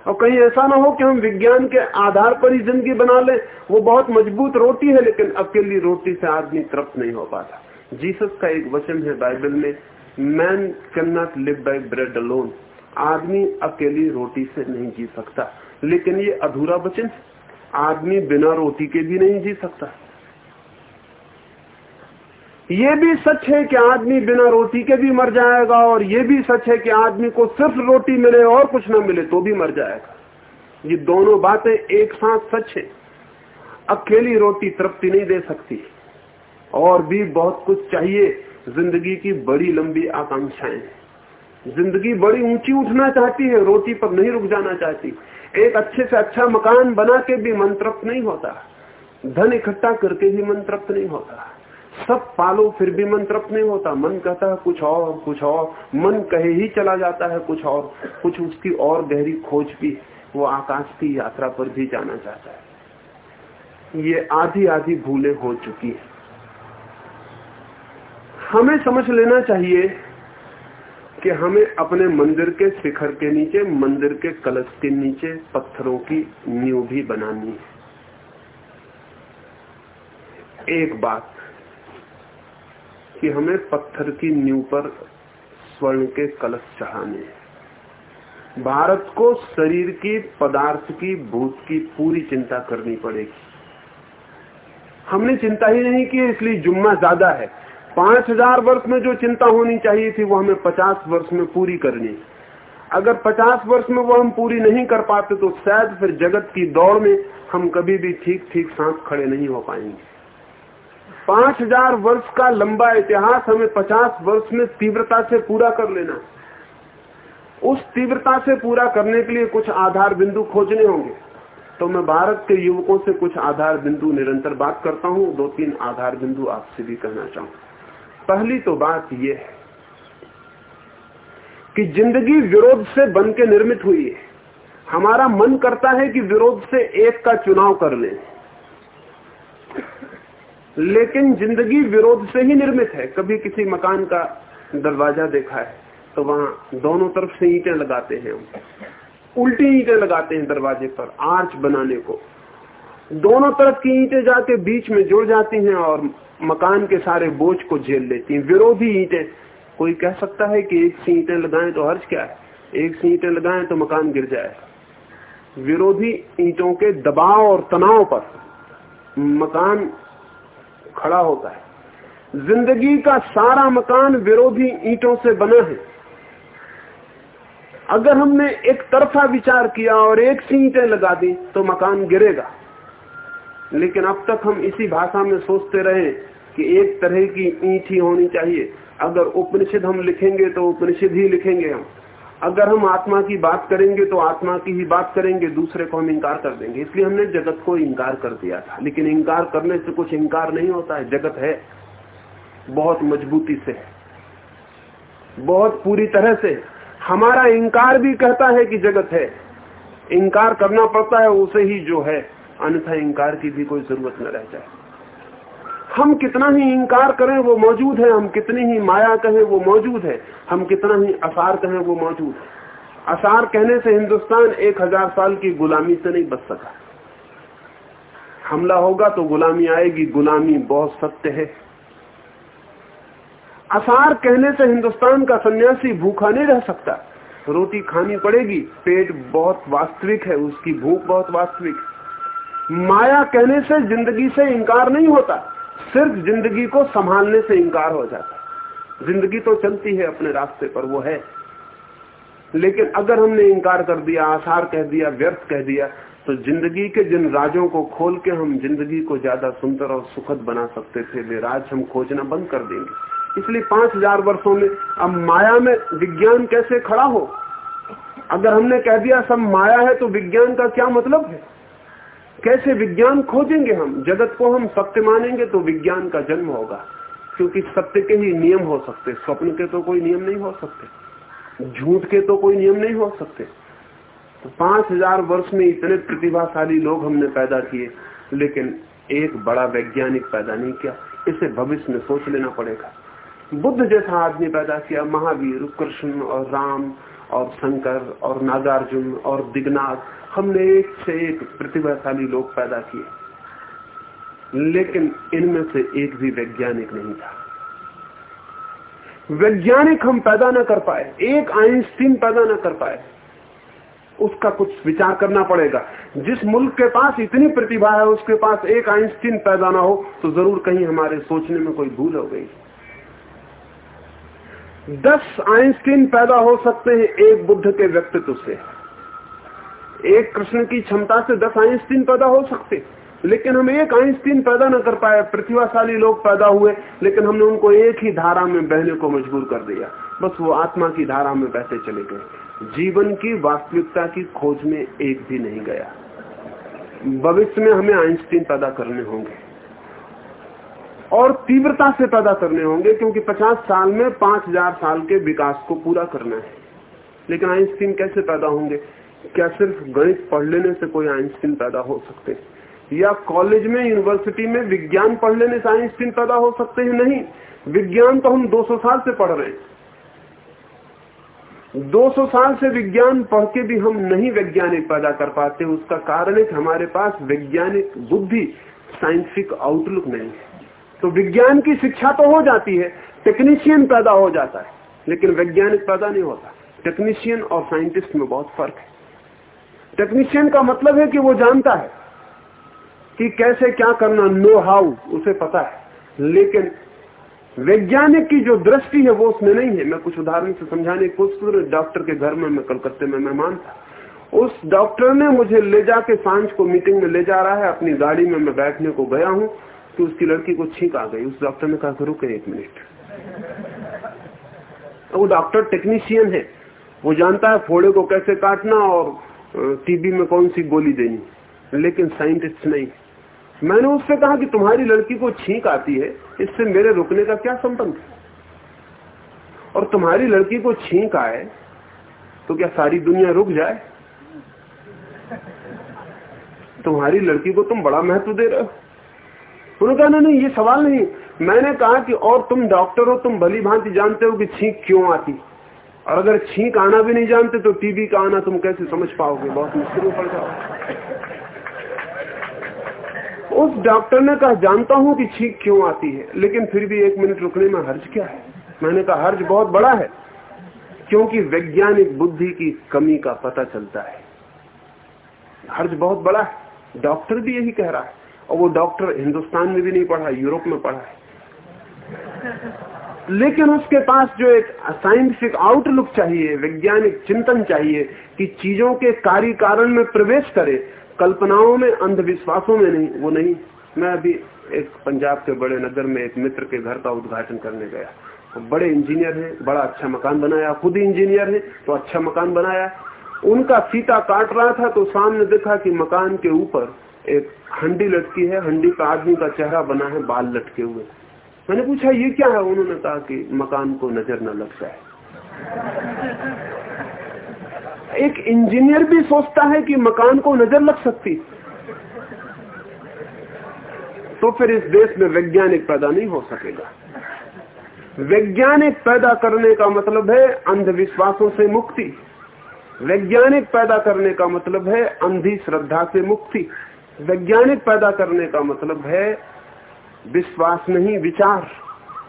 और कहीं ऐसा ना हो कि हम विज्ञान के आधार पर ही ज़िंदगी बना ले। वो बहुत मज़बूत रोटी है, लेकिन अकेली रोटी से आदमी तृप्त नहीं हो पाता। जीसस का एक वचन है बाइबल में man can not live by bread alone आदमी अकेली रोटी से नहीं जी सकता। लेकिन ये अधूरा वचन, आदमी बिना रोटी के भी नहीं जी सकता। ये भी सच है कि आदमी बिना रोटी के भी मर जाएगा और ये भी सच है कि आदमी को सिर्फ़ रोटी मिले और कुछ ना मिले तो भी मर जाएगा। ये दोनों बातें एक साथ सच है। अकेली रोटी तृप्ति नहीं दे सकती। और भी बहुत कुछ चाहिए। ज़िंदगी की बड़ी लंबी आकांक्षाएँ ज़िंदगी बड़ी ऊँची उठना चाहती है, रोटी पर नहीं रुक जाना चाहती। एक अच्छे से अच्छा मकान बना के भी मन तृप्त नहीं होता। धन इकट्ठा करके भी मन तृप्त नहीं होता। सब पालो फिर भी मन तृप्त नहीं होता। मन कहता है, कुछ और कुछ और। मन कहे ही चला जाता है, कुछ और। कुछ उसकी और गहरी खोज भी, वो आकाश की यात्रा पर भी जाना चाहता है। ये आधी आधी भूले हो चुकी है। हमें समझ लेना चाहिए कि हमें अपने मंदिर के शिखर के नीचे, मंदिर के कलश के नीचे पत्थरों की नींव भी बनानी है। एक बात कि हमें पत्थर की नींव पर स्वर्ण के कलश चढ़ाने भारत को शरीर की, पदार्थ की, भूत की पूरी चिंता करनी पड़ेगी। हमने चिंता ही नहीं की, इसलिए जुम्मा ज़्यादा है। पाँच हज़ार वर्ष में जो चिंता होनी चाहिए थी, वो हमें पचास वर्ष में पूरी करनी अगर पचास वर्ष में वो हम पूरी नहीं कर पाते तो शायद फिर जगत की दौड़ में हम कभी भी ठीक ठीक सांस खड़े नहीं हो पाएँगे। पाँच हज़ार वर्ष का लंबा इतिहास हमें पचास वर्ष में तीव्रता से पूरा कर लेना। उस तीव्रता से पूरा करने के लिए कुछ आधार बिंदु खोजने होंगे। तो मैं भारत के युवकों से कुछ आधार बिंदु निरंतर बात करता हूँ, दो तीन आधार बिंदु आपसे भी कहना चाहूँ। पहली तो बात यह है कि ज़िंदगी विरोध से बन के निर्मित हुई है। हमारा मन करता है कि विरोध से एक का चुनाव कर लें। लेकिन ज़िंदगी विरोध से ही निर्मित है। कभी किसी मकान का दरवाज़ा देखा है तो वहाँ दोनों तरफ़ से ईटे लगाते हैं। उल्टी ईटे लगाते हैं दरवाजे पर, आर्च बनाने को। दोनों तरफ़ की ईटे जाके बीच में जुड़ जाती हैं और मकान के सारे बोझ को झेल लेती हैं। विरोधी ईटे, कोई कह सकता है कि एक सी ईंटें लगाएँ तो हर्ज क्या है? एक सी ईंटें लगाएँ तो मकान गिर जाए। विरोधी ईटों के दबाव और तनाव पर मकान खड़ा होता है। ज़िंदगी का सारा मकान विरोधी ईंटों से बना है। अगर हमने एक तरफा विचार किया और एक सी लगा दी तो मकान गिरेगा। लेकिन अब तक हम इसी भाषा में सोचते रहे कि एक तरह की ईंट ही होनी चाहिए। अगर उपनिषद हम लिखेंगे तो उपनिषद ही लिखेंगे हम। अगर हम आत्मा की बात करेंगे तो आत्मा की ही बात करेंगे, दूसरे को हम इंकार कर देंगे। इसलिए हमने जगत को इंकार कर दिया था। लेकिन इंकार करने से कुछ इंकार नहीं होता है। जगत है। बहुत मजबूती से बहुत पूरी तरह से। हमारा इंकार भी कहता है कि जगत है। इंकार करना पड़ता है, उसे ही जो है। अन्यथा इंकार की भी कोई ज़रूरत न रह जाए। हम कितना ही इंकार करें, वो मौजूद है। हम कितनी ही माया कहें, वो मौजूद है। हम कितना ही असार कहें, वो मौजूद है। असार कहने से हिंदुस्तान एक हज़ार साल की गुलामी से नहीं बच सका। हमला होगा तो गुलामी आएगी। गुलामी बहुत सत्य है। असार कहने से हिंदुस्तान का सन्यासी भूखा नहीं रह सकता। रोटी खानी पड़ेगी। पेट बहुत वास्तविक है। उसकी भूख बहुत वास्तविक माया कहने से ज़िंदगी से इंकार नहीं होता। सिर्फ़ ज़िंदगी को संभालने से इंकार हो जाता ज़िंदगी तो चलती है अपने रास्ते पर, वो है। लेकिन अगर हमने इंकार कर दिया, आसार कह दिया, व्यर्थ कह दिया तो ज़िंदगी के जिन राजों को खोल के हम ज़िंदगी को ज़्यादा सुंदर और सुखद बना सकते थे, वे राज हम खोजना बंद कर देंगे। इसलिए पाँच हज़ार वर्षो में, अब माया में विज्ञान कैसे खड़ा हो? अगर हमने कह दिया सब माया है तो विज्ञान का क्या मतलब है? कैसे विज्ञान खोजेंगे हम? जगत को हम सत्य मानेंगे तो विज्ञान का जन्म होगा। क्योंकि सत्य के ही नियम हो सकते। स्वप्न के तो कोई नियम नहीं हो सकते। झूठ के तो कोई नियम नहीं हो सकते। तो पाँच हज़ार वर्ष में इतने प्रतिभाशाली लोग हमने पैदा किए, लेकिन एक बड़ा वैज्ञानिक पैदा नहीं किया। इसे भविष्य में सोच लेना पड़ेगा। बुद्ध जैसा आदमी पैदा किया। महावीर, कृष्ण और राम और शंकर और नागार्जुन और दिग्नाथ हमने एक से एक प्रतिभाशाली लोग पैदा किए, लेकिन इनमें से एक भी वैज्ञानिक नहीं था। वैज्ञानिक हम पैदा ना कर पाए, एक आइंस्टीन पैदा ना कर पाए, उसका कुछ विचार करना पड़ेगा। जिस मुल्क के पास इतनी प्रतिभा है, उसके पास एक आइंस्टीन पैदा ना हो तो ज़रूर कहीं हमारे सोचने में कोई भूल हो गई। दस आइंस्टीन पैदा हो सकते हैं एक बुद्ध के व्यक्तित्व से। एक कृष्ण की क्षमता से दस आइंस्टीन पैदा हो सकते। लेकिन हम एक आइंस्टीन पैदा न कर पाए, प्रतिभाशाली लोग पैदा हुए, लेकिन हमने उनको एक ही धारा में बहने को मजबूर कर दिया। बस वो आत्मा की धारा में बहते चले गए। जीवन की वास्तविकता की खोज में एक भी नहीं गया। भविष्य में हमें आइंस्टीन पैदा करने होंगे। और तीव्रता से पैदा करने होंगे, क्योंकि 50 साल में 5000 साल के विकास को पूरा करना है। लेकिन आइंस्टीन कैसे पैदा होंगे? क्या सिर्फ़ गणित पढ़ लेने से कोई आइंस्टीन पैदा हो सकते? हैं या कॉलेज में, यूनिवर्सिटी में विज्ञान पढ़ लेने से आइंस्टीन पैदा हो सकते हैं? नहीं। विज्ञान तो हम 200 साल से पढ़ रहे हैं। 200 साल से विज्ञान पढ़ के भी हम नहीं वैज्ञानिक पैदा कर पाते। उसका कारण है कि हमारे पास वैज्ञानिक बुद्धि, साइंटिफिक आउटलुक नहीं है। तो विज्ञान की शिक्षा तो हो जाती है, टेक्नीशियन पैदा हो जाता है, लेकिन वैज्ञानिक पैदा नहीं होता। टेक्नीशियन और साइंटिस्ट में बहुत फ़र्क है। टेक्नीशियन का मतलब है कि वो जानता है कि कैसे क्या करना नो हाउ उसे पता है। लेकिन वैज्ञानिक की जो दृष्टि है वो उसमें नहीं है। मैं कुछ उदाहरण से समझाने की कोशिश डॉक्टर के घर में, मैं कलकत्ते में मेहमान था। उस डॉक्टर ने मुझे ले जाके साँझ को मीटिंग में ले जा रहा है। अपनी गाड़ी में मैं बैठने को गया हूँ कि उसकी लड़की को छींक आ गई। उस डॉक्टर ने कहा रुके एक मिनट। वो डॉक्टर टेक्नीशियन है। वो जानता है फोड़े को कैसे काटना और टीबी में कौन सी गोली देनी? लेकिन साइंटिस्ट नहीं। मैंने उससे कहा कि तुम्हारी लड़की को छींक आती है, इससे मेरे रुकने का क्या संबंध? और तुम्हारी लड़की को छींक आए तो क्या सारी दुनिया रुक जाए? तुम्हारी लड़की को तुम बड़ा महत्व दे रहे हो। उन्होंने कहा नहीं, ये सवाल नहीं। मैंने कहा कि और तुम डॉक्टर हो, तुम भली भांति जानते हो कि छींक क्यों आती? और अगर छींक आना भी नहीं जानते तो टीबी का आना तुम कैसे समझ पाओगे? बहुत मुश्किल पड़ जाओ उस डॉक्टर ने कहा, जानता हूँ कि छींक क्यों आती है, लेकिन फिर भी एक मिनट रुकने में हर्ज क्या है? मैंने कहा, हर्ज बहुत बड़ा है, क्योंकि वैज्ञानिक बुद्धि की कमी का पता चलता है। हर्ज बहुत बड़ा है। डॉक्टर भी यही कह रहा है, और वो डॉक्टर हिंदुस्तान में भी नहीं पढ़ा, यूरोप में पढ़ा है। लेकिन उसके पास जो एक साइंटिफिक आउटलुक चाहिए, वैज्ञानिक चिंतन चाहिए कि चीज़ों के कार्य कारण में प्रवेश करे, कल्पनाओं में, अंधविश्वासों में नहीं, वो नहीं। मैं अभी एक पंजाब के बड़े नगर में एक मित्र के घर का उद्घाटन करने गया। तो बड़े इंजीनियर हैं, बड़ा अच्छा मकान बनाया, खुद इंजीनियर है तो अच्छा मकान बनाया। उनका फीता काट रहा था तो सामने देखा कि मकान के ऊपर एक हंडी लटकी है, हंडी का आदमी का चेहरा बना है, बाल लटके हुए। मैंने पूछा, ये क्या है? उन्होंने कहा कि मकान को नज़र न लग जाए। एक इंजीनियर भी सोचता है कि मकान को नज़र लग सकती। तो फिर इस देश में वैज्ञानिक पैदा नहीं हो सकेगा। वैज्ञानिक पैदा करने का मतलब है अंधविश्वासों से मुक्ति। वैज्ञानिक पैदा करने का मतलब है अंधी श्रद्धा से मुक्ति। वैज्ञानिक पैदा करने का मतलब है विश्वास नहीं, विचार।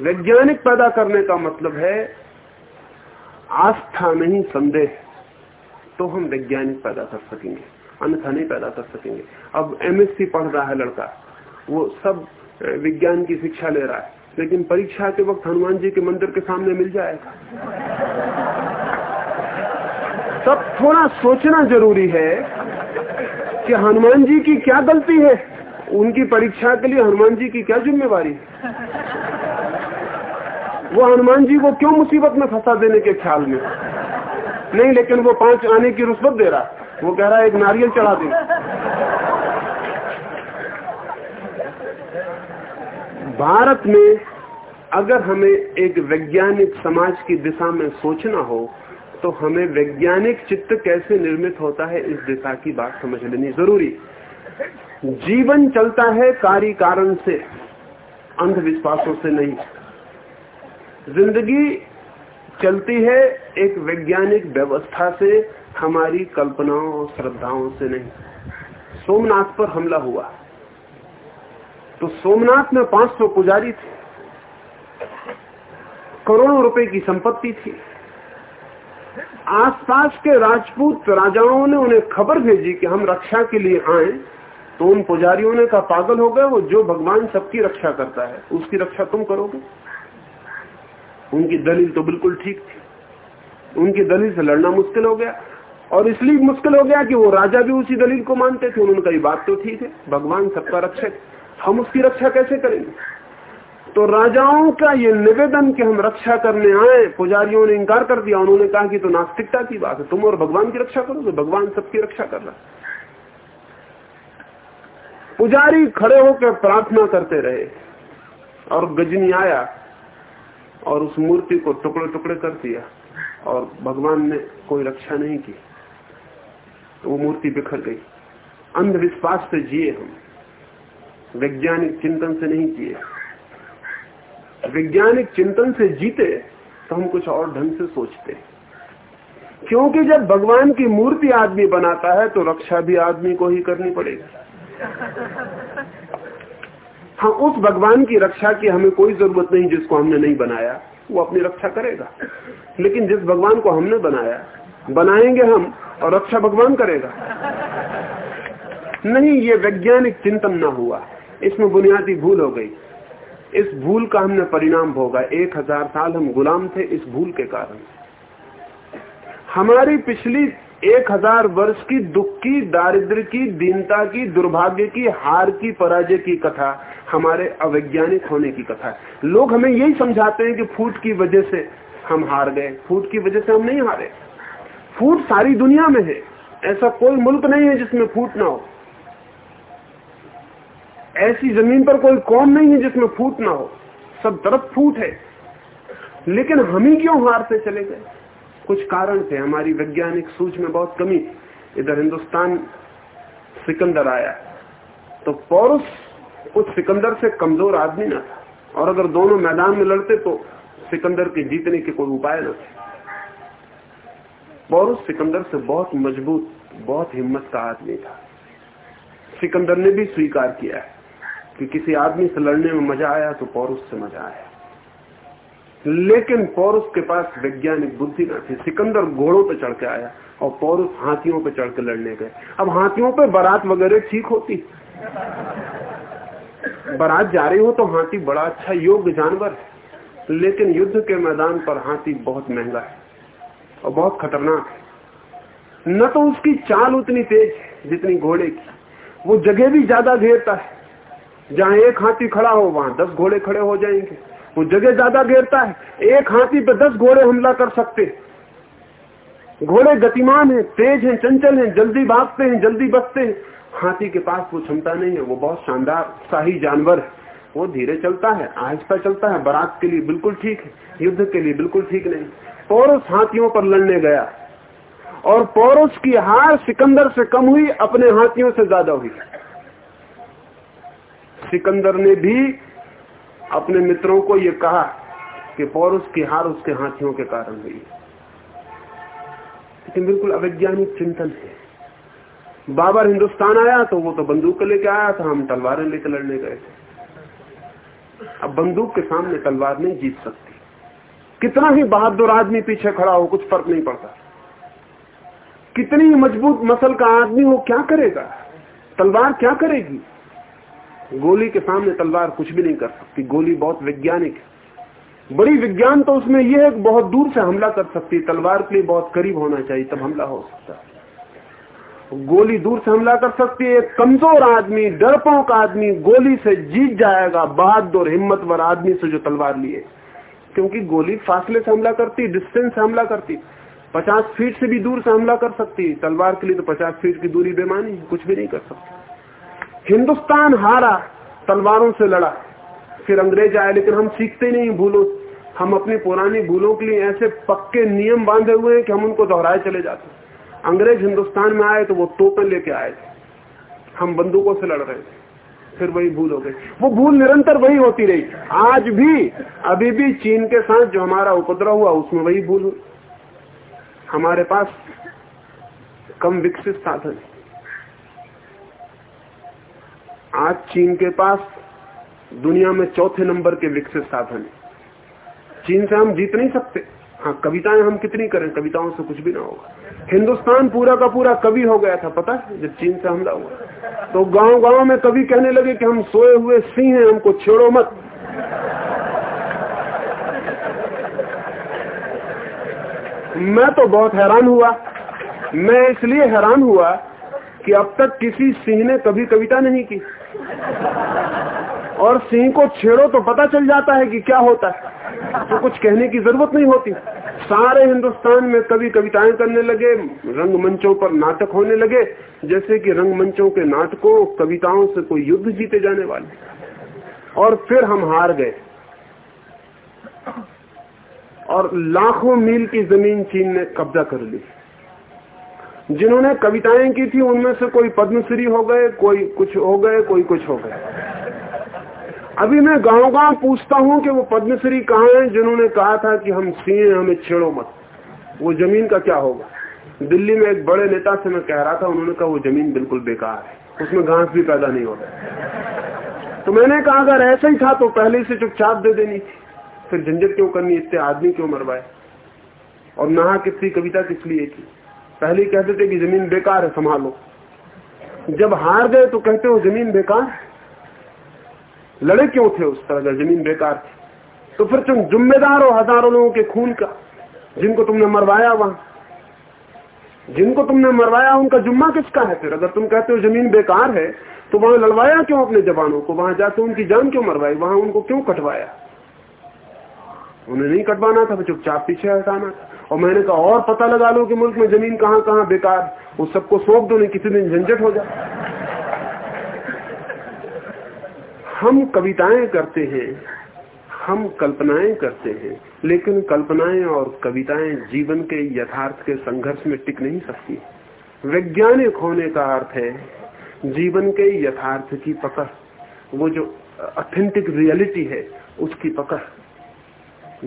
वैज्ञानिक पैदा करने का मतलब है, आस्था नहीं, संदेह। तो हम वैज्ञानिक पैदा कर सकेंगे, अन्यथा नहीं पैदा कर सकेंगे। अब एमएससी पढ़ रहा है लड़का, वो सब विज्ञान की शिक्षा ले रहा है, लेकिन परीक्षा के वक्त हनुमान जी के मंदिर के सामने मिल जाएगा। तब थोड़ा सोचना ज़रूरी है कि हनुमान जी की क्या गलती है। उनकी परीक्षा के लिए हनुमान जी की क्या जिम्मेवारी? वो हनुमान जी को क्यों मुसीबत में फंसा देने के ख्याल में? नहीं, लेकिन वो पाँच आने की रुस्बत दे रहा। वो कह रहा है, एक नारियल चढ़ा दे। भारत में अगर हमें एक वैज्ञानिक समाज की दिशा में सोचना हो तो हमें वैज्ञानिक चित्त कैसे निर्मित होता है, इस दिशा की बात समझ लेनी ज़रूरी। जीवन चलता है कार्य कारण से, अंधविश्वासों से नहीं। ज़िंदगी चलती है एक वैज्ञानिक व्यवस्था से, हमारी कल्पनाओं और श्रद्धाओं से नहीं। सोमनाथ पर हमला हुआ। तो सोमनाथ में 500 पुजारी थे। करोड़ों रुपए की संपत्ति थी। आसपास के राजपूत राजाओं ने उन्हें खबर भेजी कि हम रक्षा के लिए आए। तो उन पुजारियों ने कहा, पागल हो गए वो जो भगवान सबकी रक्षा करता है, उसकी रक्षा तुम करोगे? उनकी दलील तो बिल्कुल ठीक थी। उनकी दलील से लड़ना मुश्किल हो गया। और इसलिए मुश्किल हो गया कि वो राजा भी उसी दलील को मानते थे। उन्होंने कही बात तो ठीक है, भगवान सबका रक्षक हम उसकी रक्षा कैसे करेंगे? तो राजाओं का ये निवेदन कि हम रक्षा करने आए, पुजारियों ने इंकार कर दिया। उन्होंने कहा कि तो नास्तिकता की बात है। तुम और भगवान की रक्षा करोगे? भगवान सबकी रक्षा कर रहा पुजारी खड़े होकर प्रार्थना करते रहे और गजनी आया और उस मूर्ति को टुकड़े टुकड़े कर दिया और भगवान ने कोई रक्षा नहीं की। तो वो मूर्ति बिखर गई। अंधविश्वास से जिए हम। वैज्ञानिक चिंतन से नहीं जिए वैज्ञानिक चिंतन से जीते तो हम कुछ और ढंग से सोचते। क्योंकि जब भगवान की मूर्ति आदमी बनाता है तो रक्षा भी आदमी को ही करनी पड़ेगी। हाँ उस भगवान की रक्षा की हमें कोई ज़रूरत नहीं जिसको हमने नहीं बनाया, वो अपनी रक्षा करेगा। लेकिन जिस भगवान को हमने बनाया, बनाएँगे हम और रक्षा भगवान करेगा। नहीं, ये वैज्ञानिक चिंतन ना हुआ। इसमें बुनियादी भूल हो गई। इस भूल का हमने परिणाम भोगा। एक हज़ार साल हम गुलाम थे इस भूल के कारण। हमारी पिछली एक हज़ार वर्ष की दुख की दारिद्र की, दीनता की, दुर्भाग्य की, हार की, पराजय की कथा हमारे अवैज्ञानिक होने की कथा है। लोग हमें यही समझाते हैं कि फूट की वजह से हम हार गए, फूट की वजह से हम नहीं हारे। फूट सारी दुनिया में है, ऐसा कोई मुल्क नहीं है जिसमें फूट ना हो। ऐसी ज़मीन पर कोई कौम नहीं है जिसमें फूट ना हो। सब तरफ़ फूट है। लेकिन हम ही क्यों हारते चले गए? कुछ कारण थे। हमारी वैज्ञानिक सूच में बहुत कमी इधर हिंदुस्तान सिकंदर आया। तो पौरुष उस सिकंदर से कमज़ोर आदमी ना था। और अगर दोनों मैदान में लड़ते तो सिकंदर के जीतने के कोई उपाय न थे। पौरुष सिकंदर से बहुत मज़बूत, बहुत हिम्मत का आदमी था। सिकंदर ने भी स्वीकार किया है कि किसी आदमी से लड़ने में मज़ा आया तो पौरुष से मज़ा आया। लेकिन पौरुष के पास वैज्ञानिक बुद्धि न थी। सिकंदर घोड़ों पे चढ़ के आया और पौरुष हाथियों पे चढ़ के लड़ने गए। अब हाथियों पे बारात वगैरह ठीक होती? बारात जा रही हो तो हाथी बड़ा अच्छा योग्य जानवर है। लेकिन युद्ध के मैदान पर हाथी बहुत महँगा है और बहुत खतरनाक है। न तो उसकी चाल उतनी तेज है जितनी घोड़े की। वो जगह भी ज़्यादा घेरता है। जहाँ एक हाथी खड़ा हो, वहाँ दस घोड़े खड़े हो जाएँगे। वो जगह ज़्यादा घेरता है। एक हाथी पे दस घोड़े हमला कर सकते घोड़े गतिमान है, तेज है, चंचल है, जल्दी भागते हैं, जल्दी बचते हैं। हाथी के पास वो क्षमता नहीं है, वो बहुत शानदार, शाही जानवर है। वो धीरे चलता है, आहिस्ता चलता है, बारात के लिए बिल्कुल ठीक है, युद्ध के लिए बिल्कुल ठीक नहीं। पौरुष हाथियों पर लड़ने गया। और पौरुष की हार सिकंदर से कम हुई, अपने हाथियों से ज़्यादा हुई। सिकंदर ने भी अपने मित्रों को यह कहा कि पौरुष की हार उसके हाथियों के कारण हुई। लेकिन बिल्कुल अवैज्ञानिक चिंतन है। बाबर हिंदुस्तान आया तो वो तो बंदूक लेके आया था, हम तलवारें लेकर लड़ने गए थे। अब बंदूक के सामने तलवार नहीं जीत सकती। कितना ही बहादुर आदमी पीछे खड़ा हो, कुछ फ़र्क नहीं पड़ता। कितनी मज़बूत मसल का आदमी हो क्या करेगा? तलवार क्या करेगी? गोली के सामने तलवार कुछ भी नहीं कर सकती। गोली बहुत वैज्ञानिक है। बड़ी विज्ञान तो उसमें यह है बहुत दूर से हमला कर सकती तलवार के लिए बहुत करीब होना चाहिए, तब हमला हो सकता है। गोली दूर से हमला कर सकती है। कमज़ोर आदमी, डरपोक आदमी गोली से जीत जाएगा। बहादुर, हिम्मतवर आदमी से जो तलवार लिए। क्योंकि गोली फासले से हमला करती डिस्टेंस से हमला करती पचास फीट से भी दूर से हमला कर सकती तलवार के लिए तो पचास फीट की दूरी बेमानी कुछ भी नहीं कर सकती। हिंदुस्तान हारा, तलवारों से लड़ा। फिर अंग्रेज़ आए, लेकिन हम सीखते नहीं भूलो। हम अपनी पुरानी भूलों के लिए ऐसे पक्के नियम बांधे हुए हैं कि हम उनको दोहराए चले जाते अंग्रेज़ हिंदुस्तान में आए तो वो तोपे लेके आए थे। हम बंदूकों से लड़ रहे थे। फिर वही भूल हो गई वो भूल निरंतर वही होती रही। आज भी, अभी भी चीन के साथ जो हमारा उपद्रव हुआ, उसमें वही भूल हुई। हमारे पास कम विकसित साधन आज चीन के पास दुनिया में चौथे नंबर के विकसित साधन है। चीन से हम जीत नहीं सकते। हाँ कविताएँ हम कितनी करें, कविताओं से कुछ भी ना होगा। हिंदुस्तान पूरा का पूरा कवि हो गया था, पता है? जब चीन से हमला हुआ। तो गाँव गाँव में कवि कहने लगे कि हम सोए हुए सिंह हैं, हमको छेड़ो मत। मैं तो बहुत हैरान हुआ। मैं इसलिए हैरान हुआ कि अब तक किसी सिंह ने कभी कविता नहीं की। और सिंह को छेड़ो तो पता चल जाता है कि क्या होता है। तो कुछ कहने की ज़रूरत नहीं होती। सारे हिंदुस्तान में कवि कविताएँ करने लगे, रंगमंचों पर नाटक होने लगे, जैसे कि रंगमंचों के नाटकों, कविताओं से कोई युद्ध जीते जाने वाले। और फिर हम हार गए। और लाखों मील की ज़मीन चीन ने कब्जा कर ली। जिन्होंने कविताएँ की थी, उनमें से कोई पद्मश्री हो गए, कोई कुछ हो गए, कोई कुछ हो गए। अभी मैं गाँव गाँव पूछता हूँ कि वो पद्मश्री कहाँ है, जिन्होंने कहा था कि हम सीए हमें छेड़ो मत। वो ज़मीन का क्या होगा? दिल्ली में एक बड़े नेता से मैं कह रहा था, उन्होंने कहा, वो ज़मीन बिल्कुल बेकार है, उसमें घास भी पैदा नहीं होता। तो मैंने कहा, अगर ऐसा ही था तो पहले से चुपचाप दे देनी थी। फिर झंझट क्यों करनी, इतने आदमी क्यों मरवाए? और नहा कितनी, कविता किस लिए की पहले कहते थे कि ज़मीन बेकार है, संभालो। जब हार गए तो कहते हो ज़मीन बेकार लड़े क्यों थे उस तरह ज़मीन बेकार थी? तो फिर तुम जिम्मेदार हो हज़ारों लोगों के खून का, जिनको तुमने मरवाया वहाँ। जिनको तुमने मरवाया, उनका जुम्मा किसका है फिर? अगर तुम कहते हो ज़मीन बेकार है तो वहाँ लड़वाया क्यों अपने जवानों को? वहाँ जाके उनकी जान क्यों मरवाई? वहाँ उनको क्यों कटवाया? उन्हें नहीं कटवाना था चुपचाप पीछे हटाना था। और मैंने कहा, और पता लगा लो कि मुल्क में ज़मीन कहाँ कहाँ बेकार। वो सबको सौंप दो, नहीं किसी दिन झंझट हो जाए। हम कविताएँ करते हैं, हम कल्पनाएँ करते हैं, लेकिन कल्पनाएँ और कविताएँ जीवन के यथार्थ के संघर्ष में टिक नहीं सकती। वैज्ञानिक होने का अर्थ है, जीवन के यथार्थ की पकड़, वो जो ऑथेंटिक रियलिटी है, उसकी पकड़।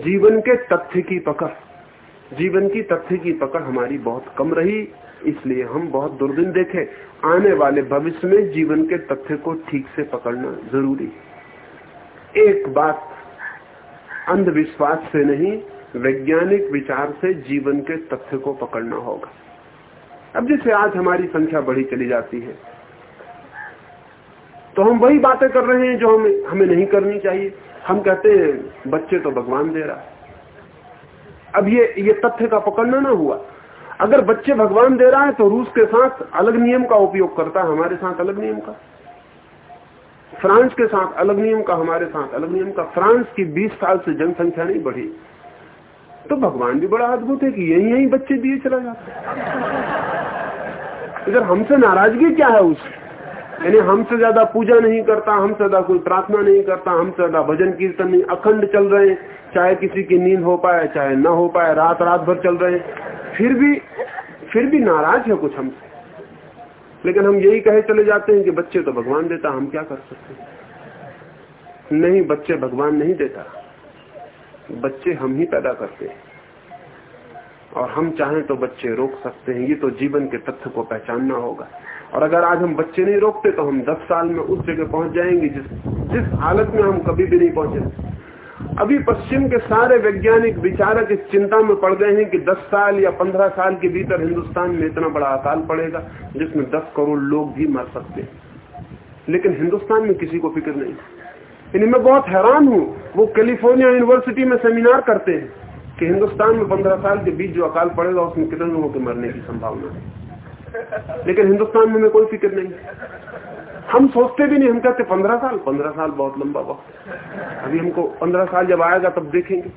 जीवन के तथ्य की पकड़। जीवन की तथ्य की पकड़ हमारी बहुत कम रही, इसलिए हम बहुत दुर्दिन देखे। आने वाले भविष्य में जीवन के तथ्य को ठीक से पकड़ना ज़रूरी एक बात अंधविश्वास से नहीं, वैज्ञानिक विचार से जीवन के तथ्य को पकड़ना होगा। अब जैसे आज हमारी संख्या बढ़ी चली जाती है तो हम वही बातें कर रहे हैं जो हमें हमें नहीं करनी चाहिए। हम कहते हैं, बच्चे तो भगवान दे रहा अब ये ये तथ्य का पकड़ना ना हुआ। अगर बच्चे भगवान दे रहा है तो रूस के साथ अलग नियम का उपयोग करता है, हमारे साथ अलग नियम का। फ्रांस के साथ अलग नियम का, हमारे साथ अलग नियम का। फ्रांस की 20 साल से जनसंख्या नहीं बढ़ी। तो भगवान भी बड़ा अद्भुत है कि यही यही बच्चे दिए चला जाता इधर हमसे नाराज़गी क्या है उस यानी हमसे ज़्यादा पूजा नहीं करता, हमसे ज़्यादा कोई प्रार्थना नहीं करता, हमसे ज़्यादा भजन कीर्तन नहीं, अखंड चल रहे हैं। चाहे किसी की नींद हो पाए, चाहे न हो पाए रात रात भर चल रहे हैं। फिर भी फिर भी नाराज़ है कुछ हमसे। लेकिन हम यही कहे चले जाते हैं कि बच्चे तो भगवान देता, हम क्या कर सकते नहीं, बच्चे भगवान नहीं देता। बच्चे हम ही पैदा करते हैं। और हम चाहें तो बच्चे रोक सकते हैं। ये तो जीवन के तथ्य को पहचानना होगा। और अगर आज हम बच्चे नहीं रोकते तो हम 10 साल में उस जगह पहुँच जाएँगे जिस जिस हालत में हम कभी भी नहीं पहुँचे। अभी पश्चिम के सारे वैज्ञानिक विचारक इस चिंता में पड़ गए हैं कि 10 साल या 15 साल के भीतर हिंदुस्तान में इतना बड़ा अकाल पड़ेगा, जिसमें 10 करोड़ लोग भी मर सकते हैं। लेकिन हिंदुस्तान में किसी को फ़िक्र नहीं। यानी मैं बहुत हैरान हूँ। वो कैलिफ़ोर्निया यूनिवर्सिटी में सेमिनार करते हैं कि हिंदुस्तान में पंद्रह साल के बीच जो अकाल पड़ेगा, उसमें कितने लोगों के मरने की संभावना है। लेकिन हिंदुस्तान में हमें कोई फ़िक्र नहीं। हम सोचते भी नहीं, हम कहते, पंद्रह साल पंद्रह साल बहुत लंबा वक्त। अभी हमको पंद्रह साल जब आएगा तब देखेंगे।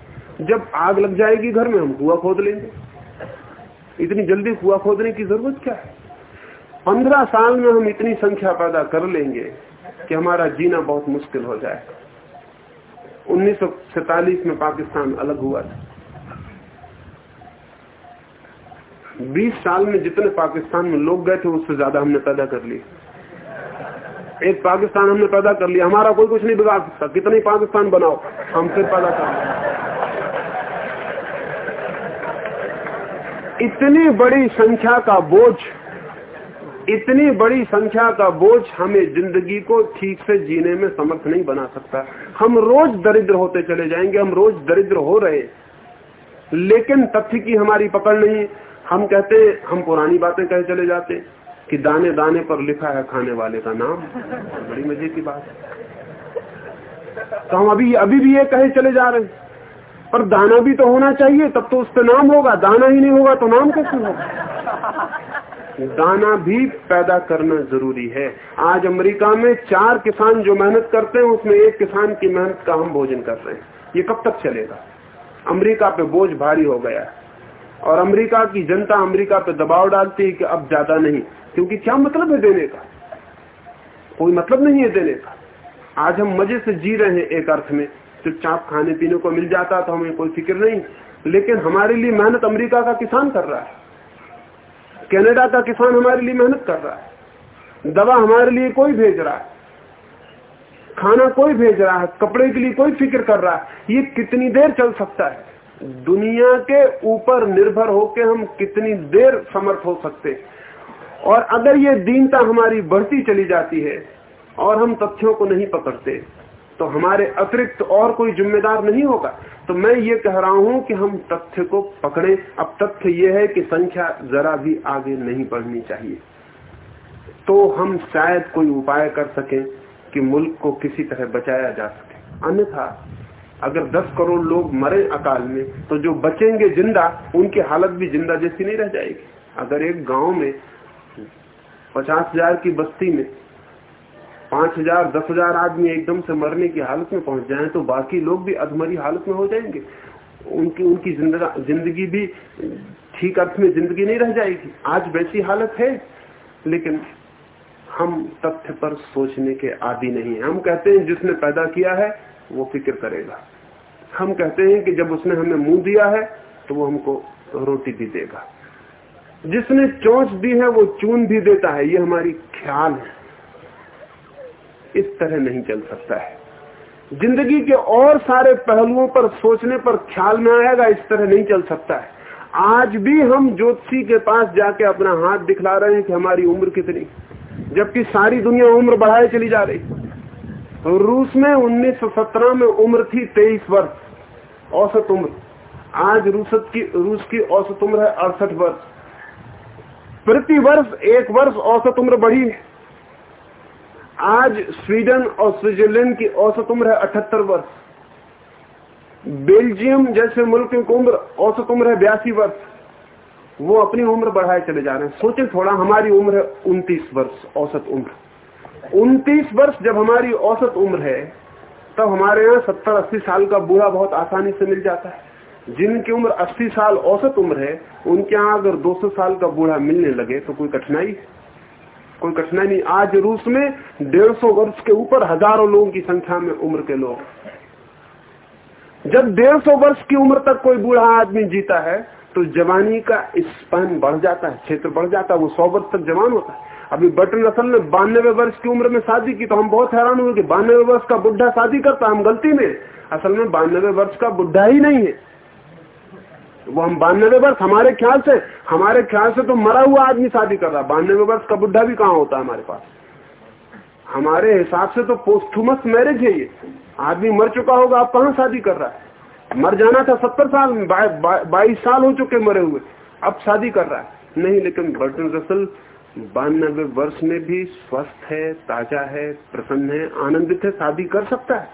जब आग लग जाएगी घर में, हम कुआ खोद लेंगे। इतनी जल्दी कुआ खोदने की ज़रूरत क्या है? पंद्रह साल में हम इतनी संख्या पैदा कर लेंगे कि हमारा जीना बहुत मुश्किल हो जाए। उन्नीस में पाकिस्तान अलग हुआ था। 20 साल में जितने पाकिस्तान में लोग गए थे, उससे ज़्यादा हमने पैदा कर लिए एक पाकिस्तान हमने पैदा कर लिया। हमारा कोई कुछ नहीं बिगाड़ सकता। कितने पाकिस्तान बनाओ हम फिर पैदा कर इतनी बड़ी संख्या का बोझ, इतनी बड़ी संख्या का बोझ हमें ज़िंदगी को ठीक से जीने में समर्थ नहीं बना सकता। हम रोज दरिद्र होते चले जाएँगे, हम रोज दरिद्र हो रहे। लेकिन तथ्य की हमारी पकड़ नहीं। हम कहते, हम पुरानी बातें कहे चले जाते कि दाने दाने पर लिखा है खाने वाले का नाम। बड़ी मज़े की बात। है तो हम अभी अभी भी ये कहे चले जा रहे पर दाना भी तो होना चाहिए, तब तो उस पर नाम होगा। दाना ही नहीं होगा तो नाम कैसे होगा? दाना भी पैदा करना ज़रूरी है। आज अमेरिका में चार किसान जो मेहनत करते हैं, उसमें एक किसान की मेहनत का हम भोजन कर रहे हैं। ये कब तक चलेगा? अमेरिका पे बोझ भारी हो गया है। और अमेरिका की जनता अमेरिका पे दबाव डालती है कि अब ज़्यादा नहीं, क्योंकि क्या मतलब है देने का? कोई मतलब नहीं है देने का। आज हम मज़े से जी रहे हैं एक अर्थ में चुपचाप खाने पीने को मिल जाता तो हमें कोई फ़िक्र नहीं, लेकिन हमारे लिए मेहनत अमेरिका का किसान कर रहा है। कनाडा का किसान हमारे लिए मेहनत कर रहा है। दवा हमारे लिए कोई भेज रहा है। खाना कोई भेज रहा है। कपड़े के लिए कोई फ़िक्र कर रहा है। ये कितनी देर चल सकता है? दुनिया के ऊपर निर्भर होकर हम कितनी देर समर्थ हो सकते और अगर ये दीनता हमारी बढ़ती चली जाती है और हम तथ्यों को नहीं पकड़ते तो हमारे अतिरिक्त और कोई जिम्मेदार नहीं होगा। तो मैं ये कह रहा हूँ कि हम तथ्य को पकड़े। अब तथ्य ये है कि संख्या जरा भी आगे नहीं बढ़नी चाहिए। तो हम शायद कोई उपाय कर सकें कि मुल्क को किसी तरह बचाया जा सके। अन्यथा अगर 10 करोड़ लोग मरे अकाल में तो जो बचेंगे ज़िंदा, उनकी हालत भी ज़िंदा जैसी नहीं रह जाएगी। अगर एक गाँव में पचास हज़ार की बस्ती में पाँच हज़ार, दस हज़ार आदमी एकदम से मरने की हालत में पहुँच जाए तो बाकी लोग भी अधमरी हालत में हो जाएँगे। उनकी उनकी ज़िंदगी भी ठीक अर्थ में ज़िंदगी नहीं रह जाएगी। आज वैसी हालत है, लेकिन हम तथ्य पर सोचने के आदि नहीं है। हम कहते हैं जिसने पैदा किया है वो फ़िक्र करेगा। हम कहते हैं कि जब उसने हमें मुँह दिया है तो वो हमको रोटी भी देगा। जिसने चौंच दी है, वो चून भी देता है। ये हमारी ख्याल है। इस तरह नहीं चल सकता है। ज़िंदगी के और सारे पहलुओं पर सोचने पर ख्याल में आएगा, इस तरह नहीं चल सकता है। आज भी हम ज्योतिषी के पास जाके अपना हाथ दिखला रहे हैं कि हमारी उम्र कितनी। जबकि सारी दुनिया उम्र बढ़ाए चली जा रही। रूस में 1917 में उम्र थी 23 वर्ष, औसत उम्र। आज रूसत की, रूस की औसत उम्र है अड़सठ वर्ष। प्रति वर्ष एक वर्ष औसत उम्र बढ़ी है। आज स्वीडन और स्विट्जरलैंड की औसत उम्र है अठहत्तर वर्ष। बेल्जियम जैसे मुल्क की उम्र औसत उम्र है बयासी वर्ष। वो अपनी उम्र बढ़ाए चले जा रहे हैं। सोचे थोड़ा, हमारी उम्र है उनतीस वर्ष औसत उम्र। उनतीस वर्ष जब हमारी औसत उम्र है, तब हमारे यहाँ सत्तर, अस्सी साल का बूढ़ा बहुत आसानी से मिल जाता है। जिनकी उम्र अस्सी साल औसत उम्र है, उनके यहाँ अगर 200 साल का बूढ़ा मिलने लगे तो कोई कठिनाई कोई कठिनाई नहीं। आज रूस में डेढ़ सौ वर्ष के ऊपर हज़ारों लोगों की संख्या में उम्र के लोग जब डेढ़ सौ वर्ष की उम्र तक कोई बूढ़ा आदमी जीता है तो जवानी का स्पैन बढ़ जाता है, क्षेत्र बढ़ जाता है, वो सौ वर्ष तक जवान होता है। अभी बटन असल ने बानवे वर्ष की उम्र में शादी की तो हम बहुत हैरान हुए कि बानवे वर्ष का बुढ़ा शादी करता हम गलती में। असल में बानवे वर्ष का बुढ़ा ही नहीं है। वो हम बानवे वर्ष हमारे ख्याल से हमारे ख्याल से तो मरा हुआ आदमी शादी कर रहा बानवे वर्ष का बुढ़ा भी कहाँ होता है हमारे पास? हमारे हिसाब से तो पोस्थुमस मैरिज है ये। आदमी मर चुका होगा आप कहाँ शादी कर रहा है? मर जाना था सत्तर साल में बाईस बा, बा, साल हो चुके मरे हुए। अब शादी कर रहा है। नहीं लेकिन बर्टन रसल बानबे वर्ष में भी स्वस्थ है, ताज़ा है, प्रसन्न है, आनंदित है, शादी कर सकता है।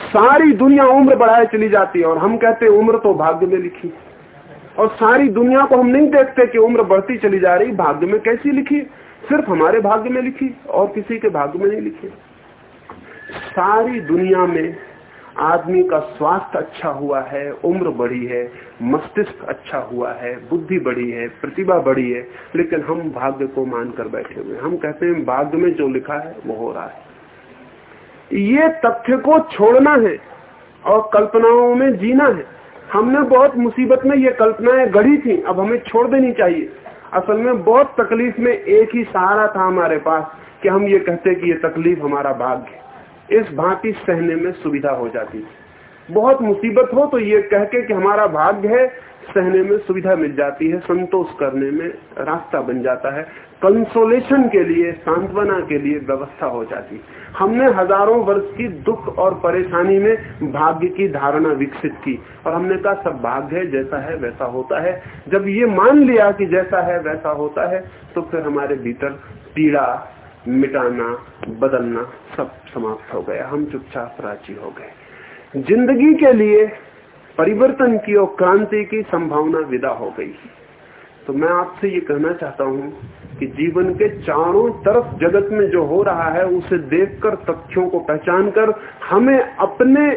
सारी दुनिया उम्र बढ़ाए चली जाती है और हम कहते हैं, उम्र तो भाग्य में लिखी। और सारी दुनिया को हम नहीं देखते कि उम्र बढ़ती चली जा रही, भाग्य में कैसी लिखी? सिर्फ़ हमारे भाग्य में लिखी और किसी के भाग्य में नहीं लिखी। सारी दुनिया में आदमी का स्वास्थ्य अच्छा हुआ है, उम्र बढ़ी है, मस्तिष्क अच्छा हुआ है, बुद्धि बढ़ी है, प्रतिभा बढ़ी है, लेकिन हम भाग्य को मानकर बैठे हुए हम कहते हैं, भाग्य में जो लिखा है, वो हो रहा है। ये तथ्य को छोड़ना है और कल्पनाओं में जीना है। हमने बहुत मुसीबत में ये कल्पनाएँ गढ़ी थी, अब हमें छोड़ देनी चाहिए। असल में बहुत तकलीफ़ में एक ही सहारा था हमारे पास कि हम ये कहते कि ये तकलीफ़ हमारा भाग्य इस भांति सहने में सुविधा हो जाती थी। बहुत मुसीबत हो तो ये कह के कि हमारा भाग्य है, सहने में सुविधा मिल जाती है, संतोष करने में रास्ता बन जाता है। कंसोलेशन के लिए, सांत्वना के लिए व्यवस्था हो जाती। हमने हज़ारों वर्ष की दुख और परेशानी में भाग्य की धारणा विकसित की और हमने कहा, सब भाग्य है, जैसा है, वैसा होता है। जब ये मान लिया कि जैसा है, वैसा होता है तो फिर हमारे भीतर पीड़ा मिटाना, बदलना सब समाप्त हो गया। हम चुपचाप राज़ी हो गए। ज़िंदगी के लिए परिवर्तन की और क्रांति की संभावना विदा हो गई। तो मैं आपसे ये कहना चाहता हूँ कि जीवन के चारों तरफ़ जगत में जो हो रहा है, उसे देखकर, तथ्यों को पहचान कर हमें अपने,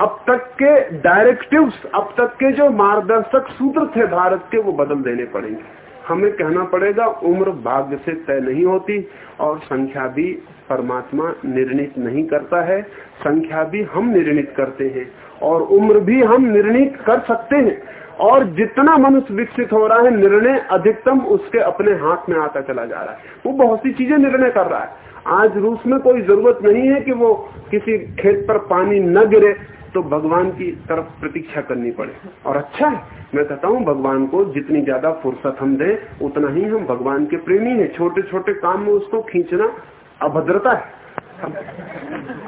अब तक के डायरेक्टिव्स अब तक के जो मार्गदर्शक सूत्र थे भारत के, वो बदल देने पड़ेंगे। हमें कहना पड़ेगा, उम्र भाग्य से तय नहीं होती और संख्या भी परमात्मा निर्णित नहीं करता है। संख्या भी हम निर्णित करते हैं और उम्र भी हम निर्णित कर सकते हैं। और जितना मनुष्य विकसित हो रहा है, निर्णय अधिकतम उसके अपने हाथ में आता चला जा रहा है। वो बहुत सी चीज़ें निर्णय कर रहा है। आज रूस में कोई ज़रूरत नहीं है कि वो किसी खेत पर पानी न गिरे तो भगवान की तरफ़ प्रतीक्षा करनी पड़े। और अच्छा है मैं कहता हूँ, भगवान को जितनी ज़्यादा फुर्सत हम दें, उतना ही हम भगवान के प्रेमी हैं। छोटे छोटे काम में उसको खींचना अभद्रता है।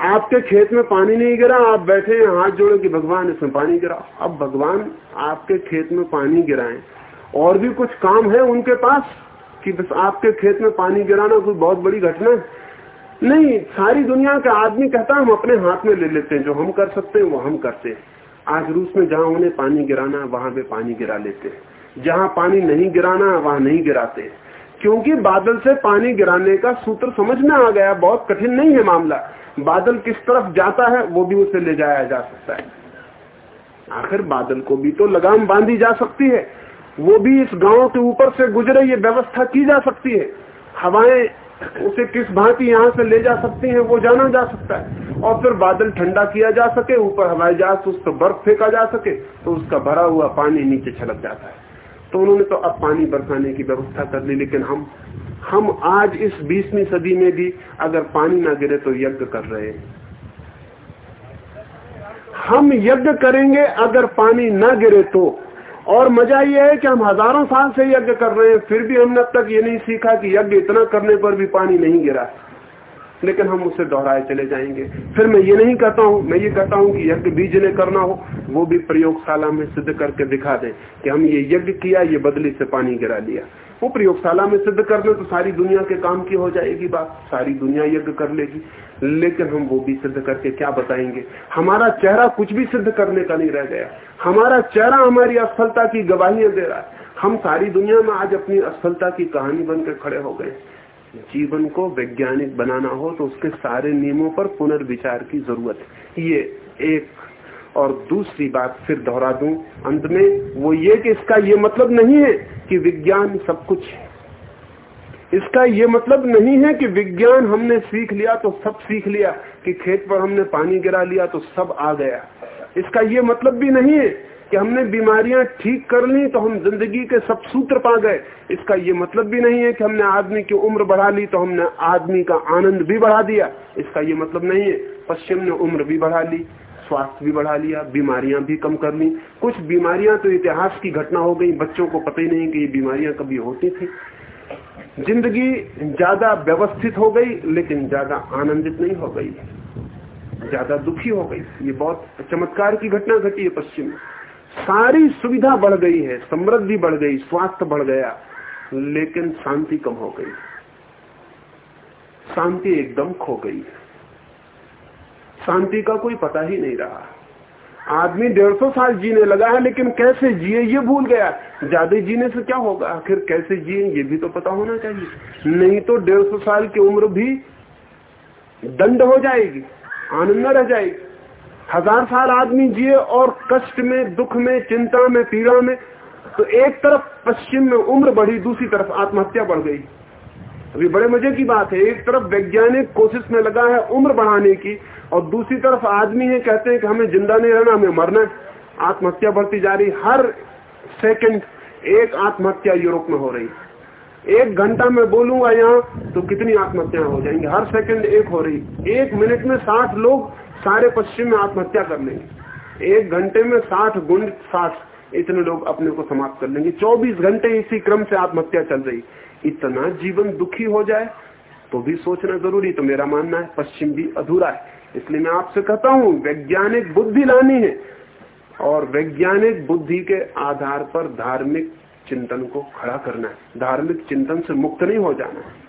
आपके खेत में पानी नहीं गिरा, आप बैठे हैं, हाथ जोड़े कि भगवान इसमें पानी गिरा। अब भगवान आपके खेत में पानी गिराएँ। और भी कुछ काम है उनके पास कि बस आपके खेत में पानी गिराना कोई बहुत बड़ी घटना है? नहीं, सारी दुनिया का आदमी कहता हम अपने हाथ में ले लेते हैं, जो हम कर सकते हैं, वो हम करते हैं। आज रूस में जहाँ उन्हें पानी गिराना वहाँ वे पानी गिरा लेते हैं। जहाँ पानी नहीं गिराना वहाँ नहीं गिराते क्योंकि बादल से पानी गिराने का सूत्र समझ में आ गया, बहुत कठिन नहीं है मामला। बादल किस तरफ़ जाता है, वो भी उसे ले जाया जा सकता है। आखिर बादल को भी तो लगाम बांधी जा सकती है। वो भी इस गाँव के ऊपर से गुजरे, ये व्यवस्था की जा सकती है। हवाएँ उसे किस भांति यहाँ से ले जा सकती हैं वो जाना जा सकता है। और फिर बादल ठंडा किया जा सके, ऊपर हवाई जहाज़ उस पर बर्फ़ फेंका जा सके तो उसका भरा हुआ पानी नीचे छलक जाता है। तो उन्होंने तो अब पानी बरसाने की व्यवस्था कर ली, लेकिन हम हम आज इस बीसवीं सदी में भी अगर पानी ना गिरे तो यज्ञ कर रहे हैं। हम यज्ञ करेंगे, अगर पानी ना गिरे तो और मज़ा यह है कि हम हज़ारों साल से यज्ञ कर रहे हैं, फिर भी हमने अब तक ये नहीं सीखा कि यज्ञ इतना करने पर भी पानी नहीं गिरा। लेकिन हम उसे दोहराए चले जाएँगे। फिर मैं ये नहीं कहता हूँ, मैं ये कहता हूँ कि यज्ञ बीज ने करना हो, वो भी प्रयोगशाला में सिद्ध करके दिखा दे कि हम ये यज्ञ किया, ये बदली से पानी गिरा लिया वो प्रयोगशाला में सिद्ध कर ले तो सारी दुनिया के काम की हो जाएगी बात। सारी दुनिया यज्ञ कर लेगी। लेकिन हम वो भी सिद्ध करके क्या बताएँगे? हमारा चेहरा कुछ भी सिद्ध करने का नहीं रह गया। हमारा चेहरा हमारी असफलता की गवाहियाँ दे रहा है। हम सारी दुनिया में आज अपनी असफलता की कहानी बनकर खड़े हो गए। जीवन को वैज्ञानिक बनाना हो तो उसके सारे नियमों पर पुनर्विचार की ज़रूरत है। ये एक और दूसरी बात फिर दोहरा दूँ अंत में, वो ये कि इसका ये मतलब नहीं है कि विज्ञान सब कुछ है। इसका ये मतलब नहीं है कि विज्ञान हमने सीख लिया तो सब सीख लिया, कि खेत पर हमने पानी गिरा लिया तो सब आ गया। इसका ये मतलब भी नहीं है कि हमने बीमारियाँ ठीक कर ली तो हम ज़िंदगी के सब सूत्र पा गए। इसका ये मतलब भी नहीं है कि हमने आदमी की उम्र बढ़ा ली तो हमने आदमी का आनंद भी बढ़ा दिया। इसका ये मतलब नहीं है, पश्चिम ने उम्र भी बढ़ा ली। स्वास्थ्य भी बढ़ा लिया, बीमारियाँ भी कम कर ली। कुछ बीमारियाँ तो इतिहास की घटना हो गई, बच्चों को पता ही नहीं कि ये बीमारियाँ कभी होती थी। ज़िंदगी ज़्यादा व्यवस्थित हो गई, लेकिन ज़्यादा आनंदित नहीं हो गई। ज़्यादा दुखी हो गई। ये बहुत चमत्कार की घटना घटी है पश्चिम सारी सुविधा बढ़ गई है, समृद्धि बढ़ गई, स्वास्थ्य बढ़ गया, लेकिन शांति कम हो गई। शांति एकदम खो गई। शांति का कोई पता ही नहीं रहा। आदमी डेढ़ सौ साल जीने लगा है, लेकिन कैसे जिए, ये भूल गया। ज़्यादा जीने से क्या होगा? आखिर कैसे जिए, ये भी तो पता होना चाहिए। नहीं तो डेढ़ सौ साल की उम्र भी दंड हो जाएगी, आनंद न रह जाएगी। हज़ार साल आदमी जिए और कष्ट में, दुख में, चिंता में, पीड़ा में तो एक तरफ़ पश्चिम में उम्र बढ़ी, दूसरी तरफ़ आत्महत्या बढ़ गई। अभी बड़े मज़े की बात है, एक तरफ़ वैज्ञानिक कोशिश में लगा है उम्र बढ़ाने की और दूसरी तरफ़ आदमी है कहते हैं कि हमें ज़िंदा नहीं रहना, हमें मरना आत्महत्या बढ़ती जा रही, हर सेकंड एक आत्महत्या यूरोप में हो रही एक घंटा में बोलूँगा यहाँ तो कितनी आत्महत्या हो जाएँगी। हर सेकंड एक हो रही एक मिनट में साठ लोग सारे पश्चिम में आत्महत्या कर लेंगे। एक घंटे में साठ गुण साठ इतने लोग अपने को समाप्त कर लेंगे। चौबीस घंटे इसी क्रम से आत्महत्या चल रही इतना जीवन दुखी हो जाए तो भी सोचना ज़रूरी तो मेरा मानना है पश्चिम भी अधूरा है। इसलिए मैं आपसे कहता हूँ, वैज्ञानिक बुद्धि लानी है और वैज्ञानिक बुद्धि के आधार पर धार्मिक चिंतन को खड़ा करना है। धार्मिक चिंतन से मुक्त नहीं हो जाना है।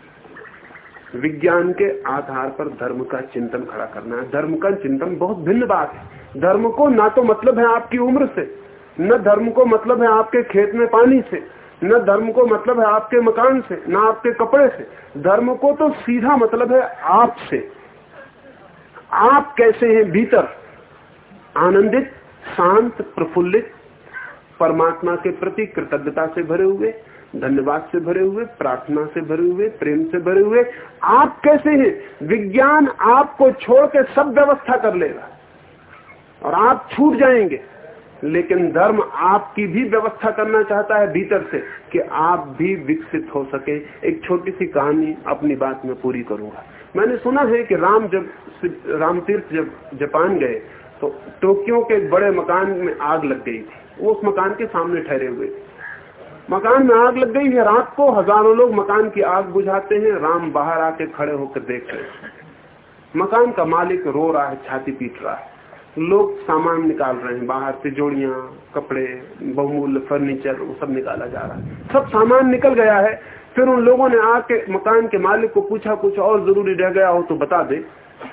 विज्ञान के आधार पर धर्म का चिंतन खड़ा करना है। धर्म का चिंतन बहुत भिन्न बात है। धर्म को ना तो मतलब है आपकी उम्र से, न धर्म को मतलब है आपके खेत में पानी से, न धर्म को मतलब है आपके मकान से, न आपके कपड़े से। धर्म को तो सीधा मतलब है आपसे आप कैसे हैं भीतर? आनंदित, शांत, प्रफुल्लित, परमात्मा के प्रति कृतज्ञता से भरे हुए, धन्यवाद से भरे हुए, प्रार्थना से भरे हुए, प्रेम से भरे हुए, आप कैसे हैं? विज्ञान आपको छोड़ के सब व्यवस्था कर लेगा। और आप छूट जाएँगे, लेकिन धर्म आपकी भी व्यवस्था करना चाहता है भीतर से, कि आप भी विकसित हो सके। एक छोटी सी कहानी अपनी बात में पूरी करूँगा। मैंने सुना है कि राम जब राम तीर्थ जब जापान गए तो टोक्यो के एक बड़े मकान में आग लग गई थी। वो उस मकान के सामने ठहरे हुए। मकान में आग लग गई है, रात को हज़ारों लोग मकान की आग बुझाते हैं, राम बाहर आके खड़े होकर देख रहे हैं। मकान का मालिक रो रहा है, छाती पीट रहा है। लोग सामान निकाल रहे हैं, बाहर से जोड़िया, कपड़े, बहुमूल्य फर्नीचर, वो सब निकाला जा रहा है। सब सामान निकल गया है फिर उन लोगों ने आके मकान के मालिक को पूछा, कुछ और ज़रूरी रह गया हो तो बता दे,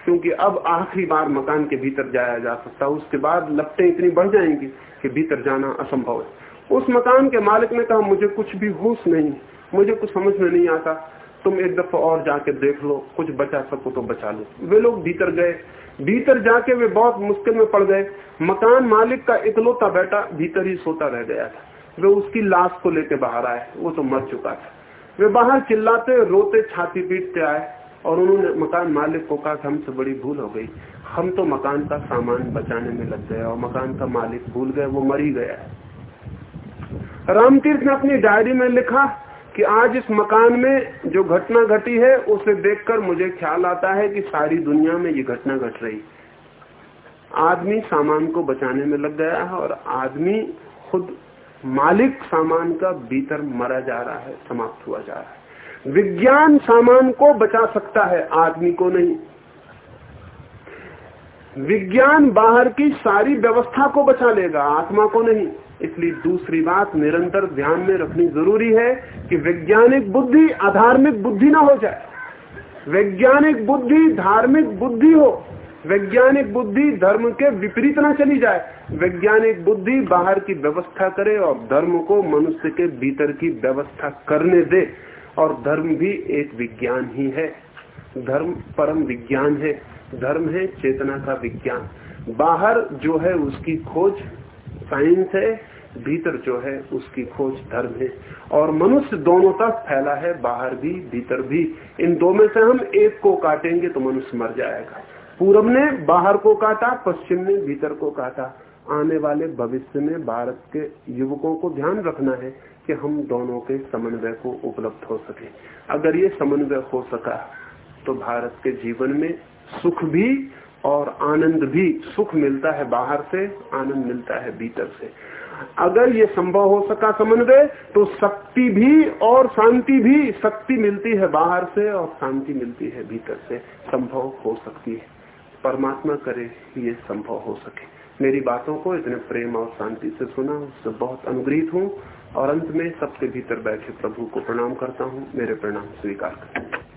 क्योंकि अब आखिरी बार मकान के भीतर जाया जा सकता है। उसके बाद लपटें इतनी बढ़ जाएँगी कि भीतर जाना असंभव है। उस मकान के मालिक ने कहा, मुझे कुछ भी होश नहीं, मुझे कुछ समझ में नहीं आता। तुम एक दफ़ा और जाके देख लो, कुछ बचा सको तो बचा लो। वे लोग भीतर गए। भीतर जाके वे बहुत मुश्किल में पड़ गए। मकान मालिक का इकलौता बेटा भीतर ही सोता रह गया था। वे उसकी लाश को लेके बाहर आए, वो तो मर चुका था। वे बाहर चिल्लाते, रोते छाती पीटते आए और उन्होंने मकान मालिक को कहा हमसे बड़ी भूल हो गई। हम तो मकान का सामान बचाने में लग गए और मकान का मालिक भूल गए, वो मर गया। रामतीर्थ ने अपनी डायरी में लिखा कि आज इस मकान में जो घटना घटी है, उसे देखकर मुझे ख्याल आता है कि सारी दुनिया में ये घटना घट रही। आदमी सामान को बचाने में लग गया है और आदमी खुद मालिक सामान का भीतर मरा जा रहा है, समाप्त हुआ जा रहा है। विज्ञान सामान को बचा सकता है, आदमी को नहीं। विज्ञान बाहर की सारी व्यवस्था को बचा लेगा, आत्मा को नहीं। इसलिए दूसरी बात निरंतर ध्यान में रखनी ज़रूरी है कि वैज्ञानिक बुद्धि अधार्मिक बुद्धि ना हो जाए। वैज्ञानिक बुद्धि धार्मिक बुद्धि हो। वैज्ञानिक बुद्धि धर्म के विपरीत ना चली जाए। वैज्ञानिक बुद्धि बाहर की व्यवस्था करे और धर्म को मनुष्य के भीतर की व्यवस्था करने दे। और धर्म भी एक विज्ञान ही है। धर्म परम विज्ञान है। धर्म है चेतना का विज्ञान। बाहर जो है उसकी खोज साइंस है, भीतर जो है उसकी खोज धर्म है। और मनुष्य दोनों तक फैला है, बाहर भी, भीतर भी। इन दो में से हम एक को काटेंगे तो मनुष्य मर जाएगा। पूरब ने बाहर को काटा पश्चिम ने भीतर को काटा आने वाले भविष्य में भारत के युवकों को ध्यान रखना है कि हम दोनों के समन्वय को उपलब्ध हो सके। अगर ये समन्वय हो सका तो भारत के जीवन में सुख भी और आनंद भी, सुख मिलता है बाहर से, आनंद मिलता है भीतर से। अगर ये संभव हो सका समन्वय तो शक्ति भी और शांति भी, शक्ति मिलती है बाहर से और शांति मिलती है भीतर से। संभव हो सकती है। परमात्मा करे, ये संभव हो सके। मेरी बातों को इतने प्रेम और शांति से सुना, उससे बहुत अनुग्रहित हूँ और अंत में सबके भीतर बैठे प्रभु को प्रणाम करता हूँ। मेरे प्रणाम स्वीकार करें।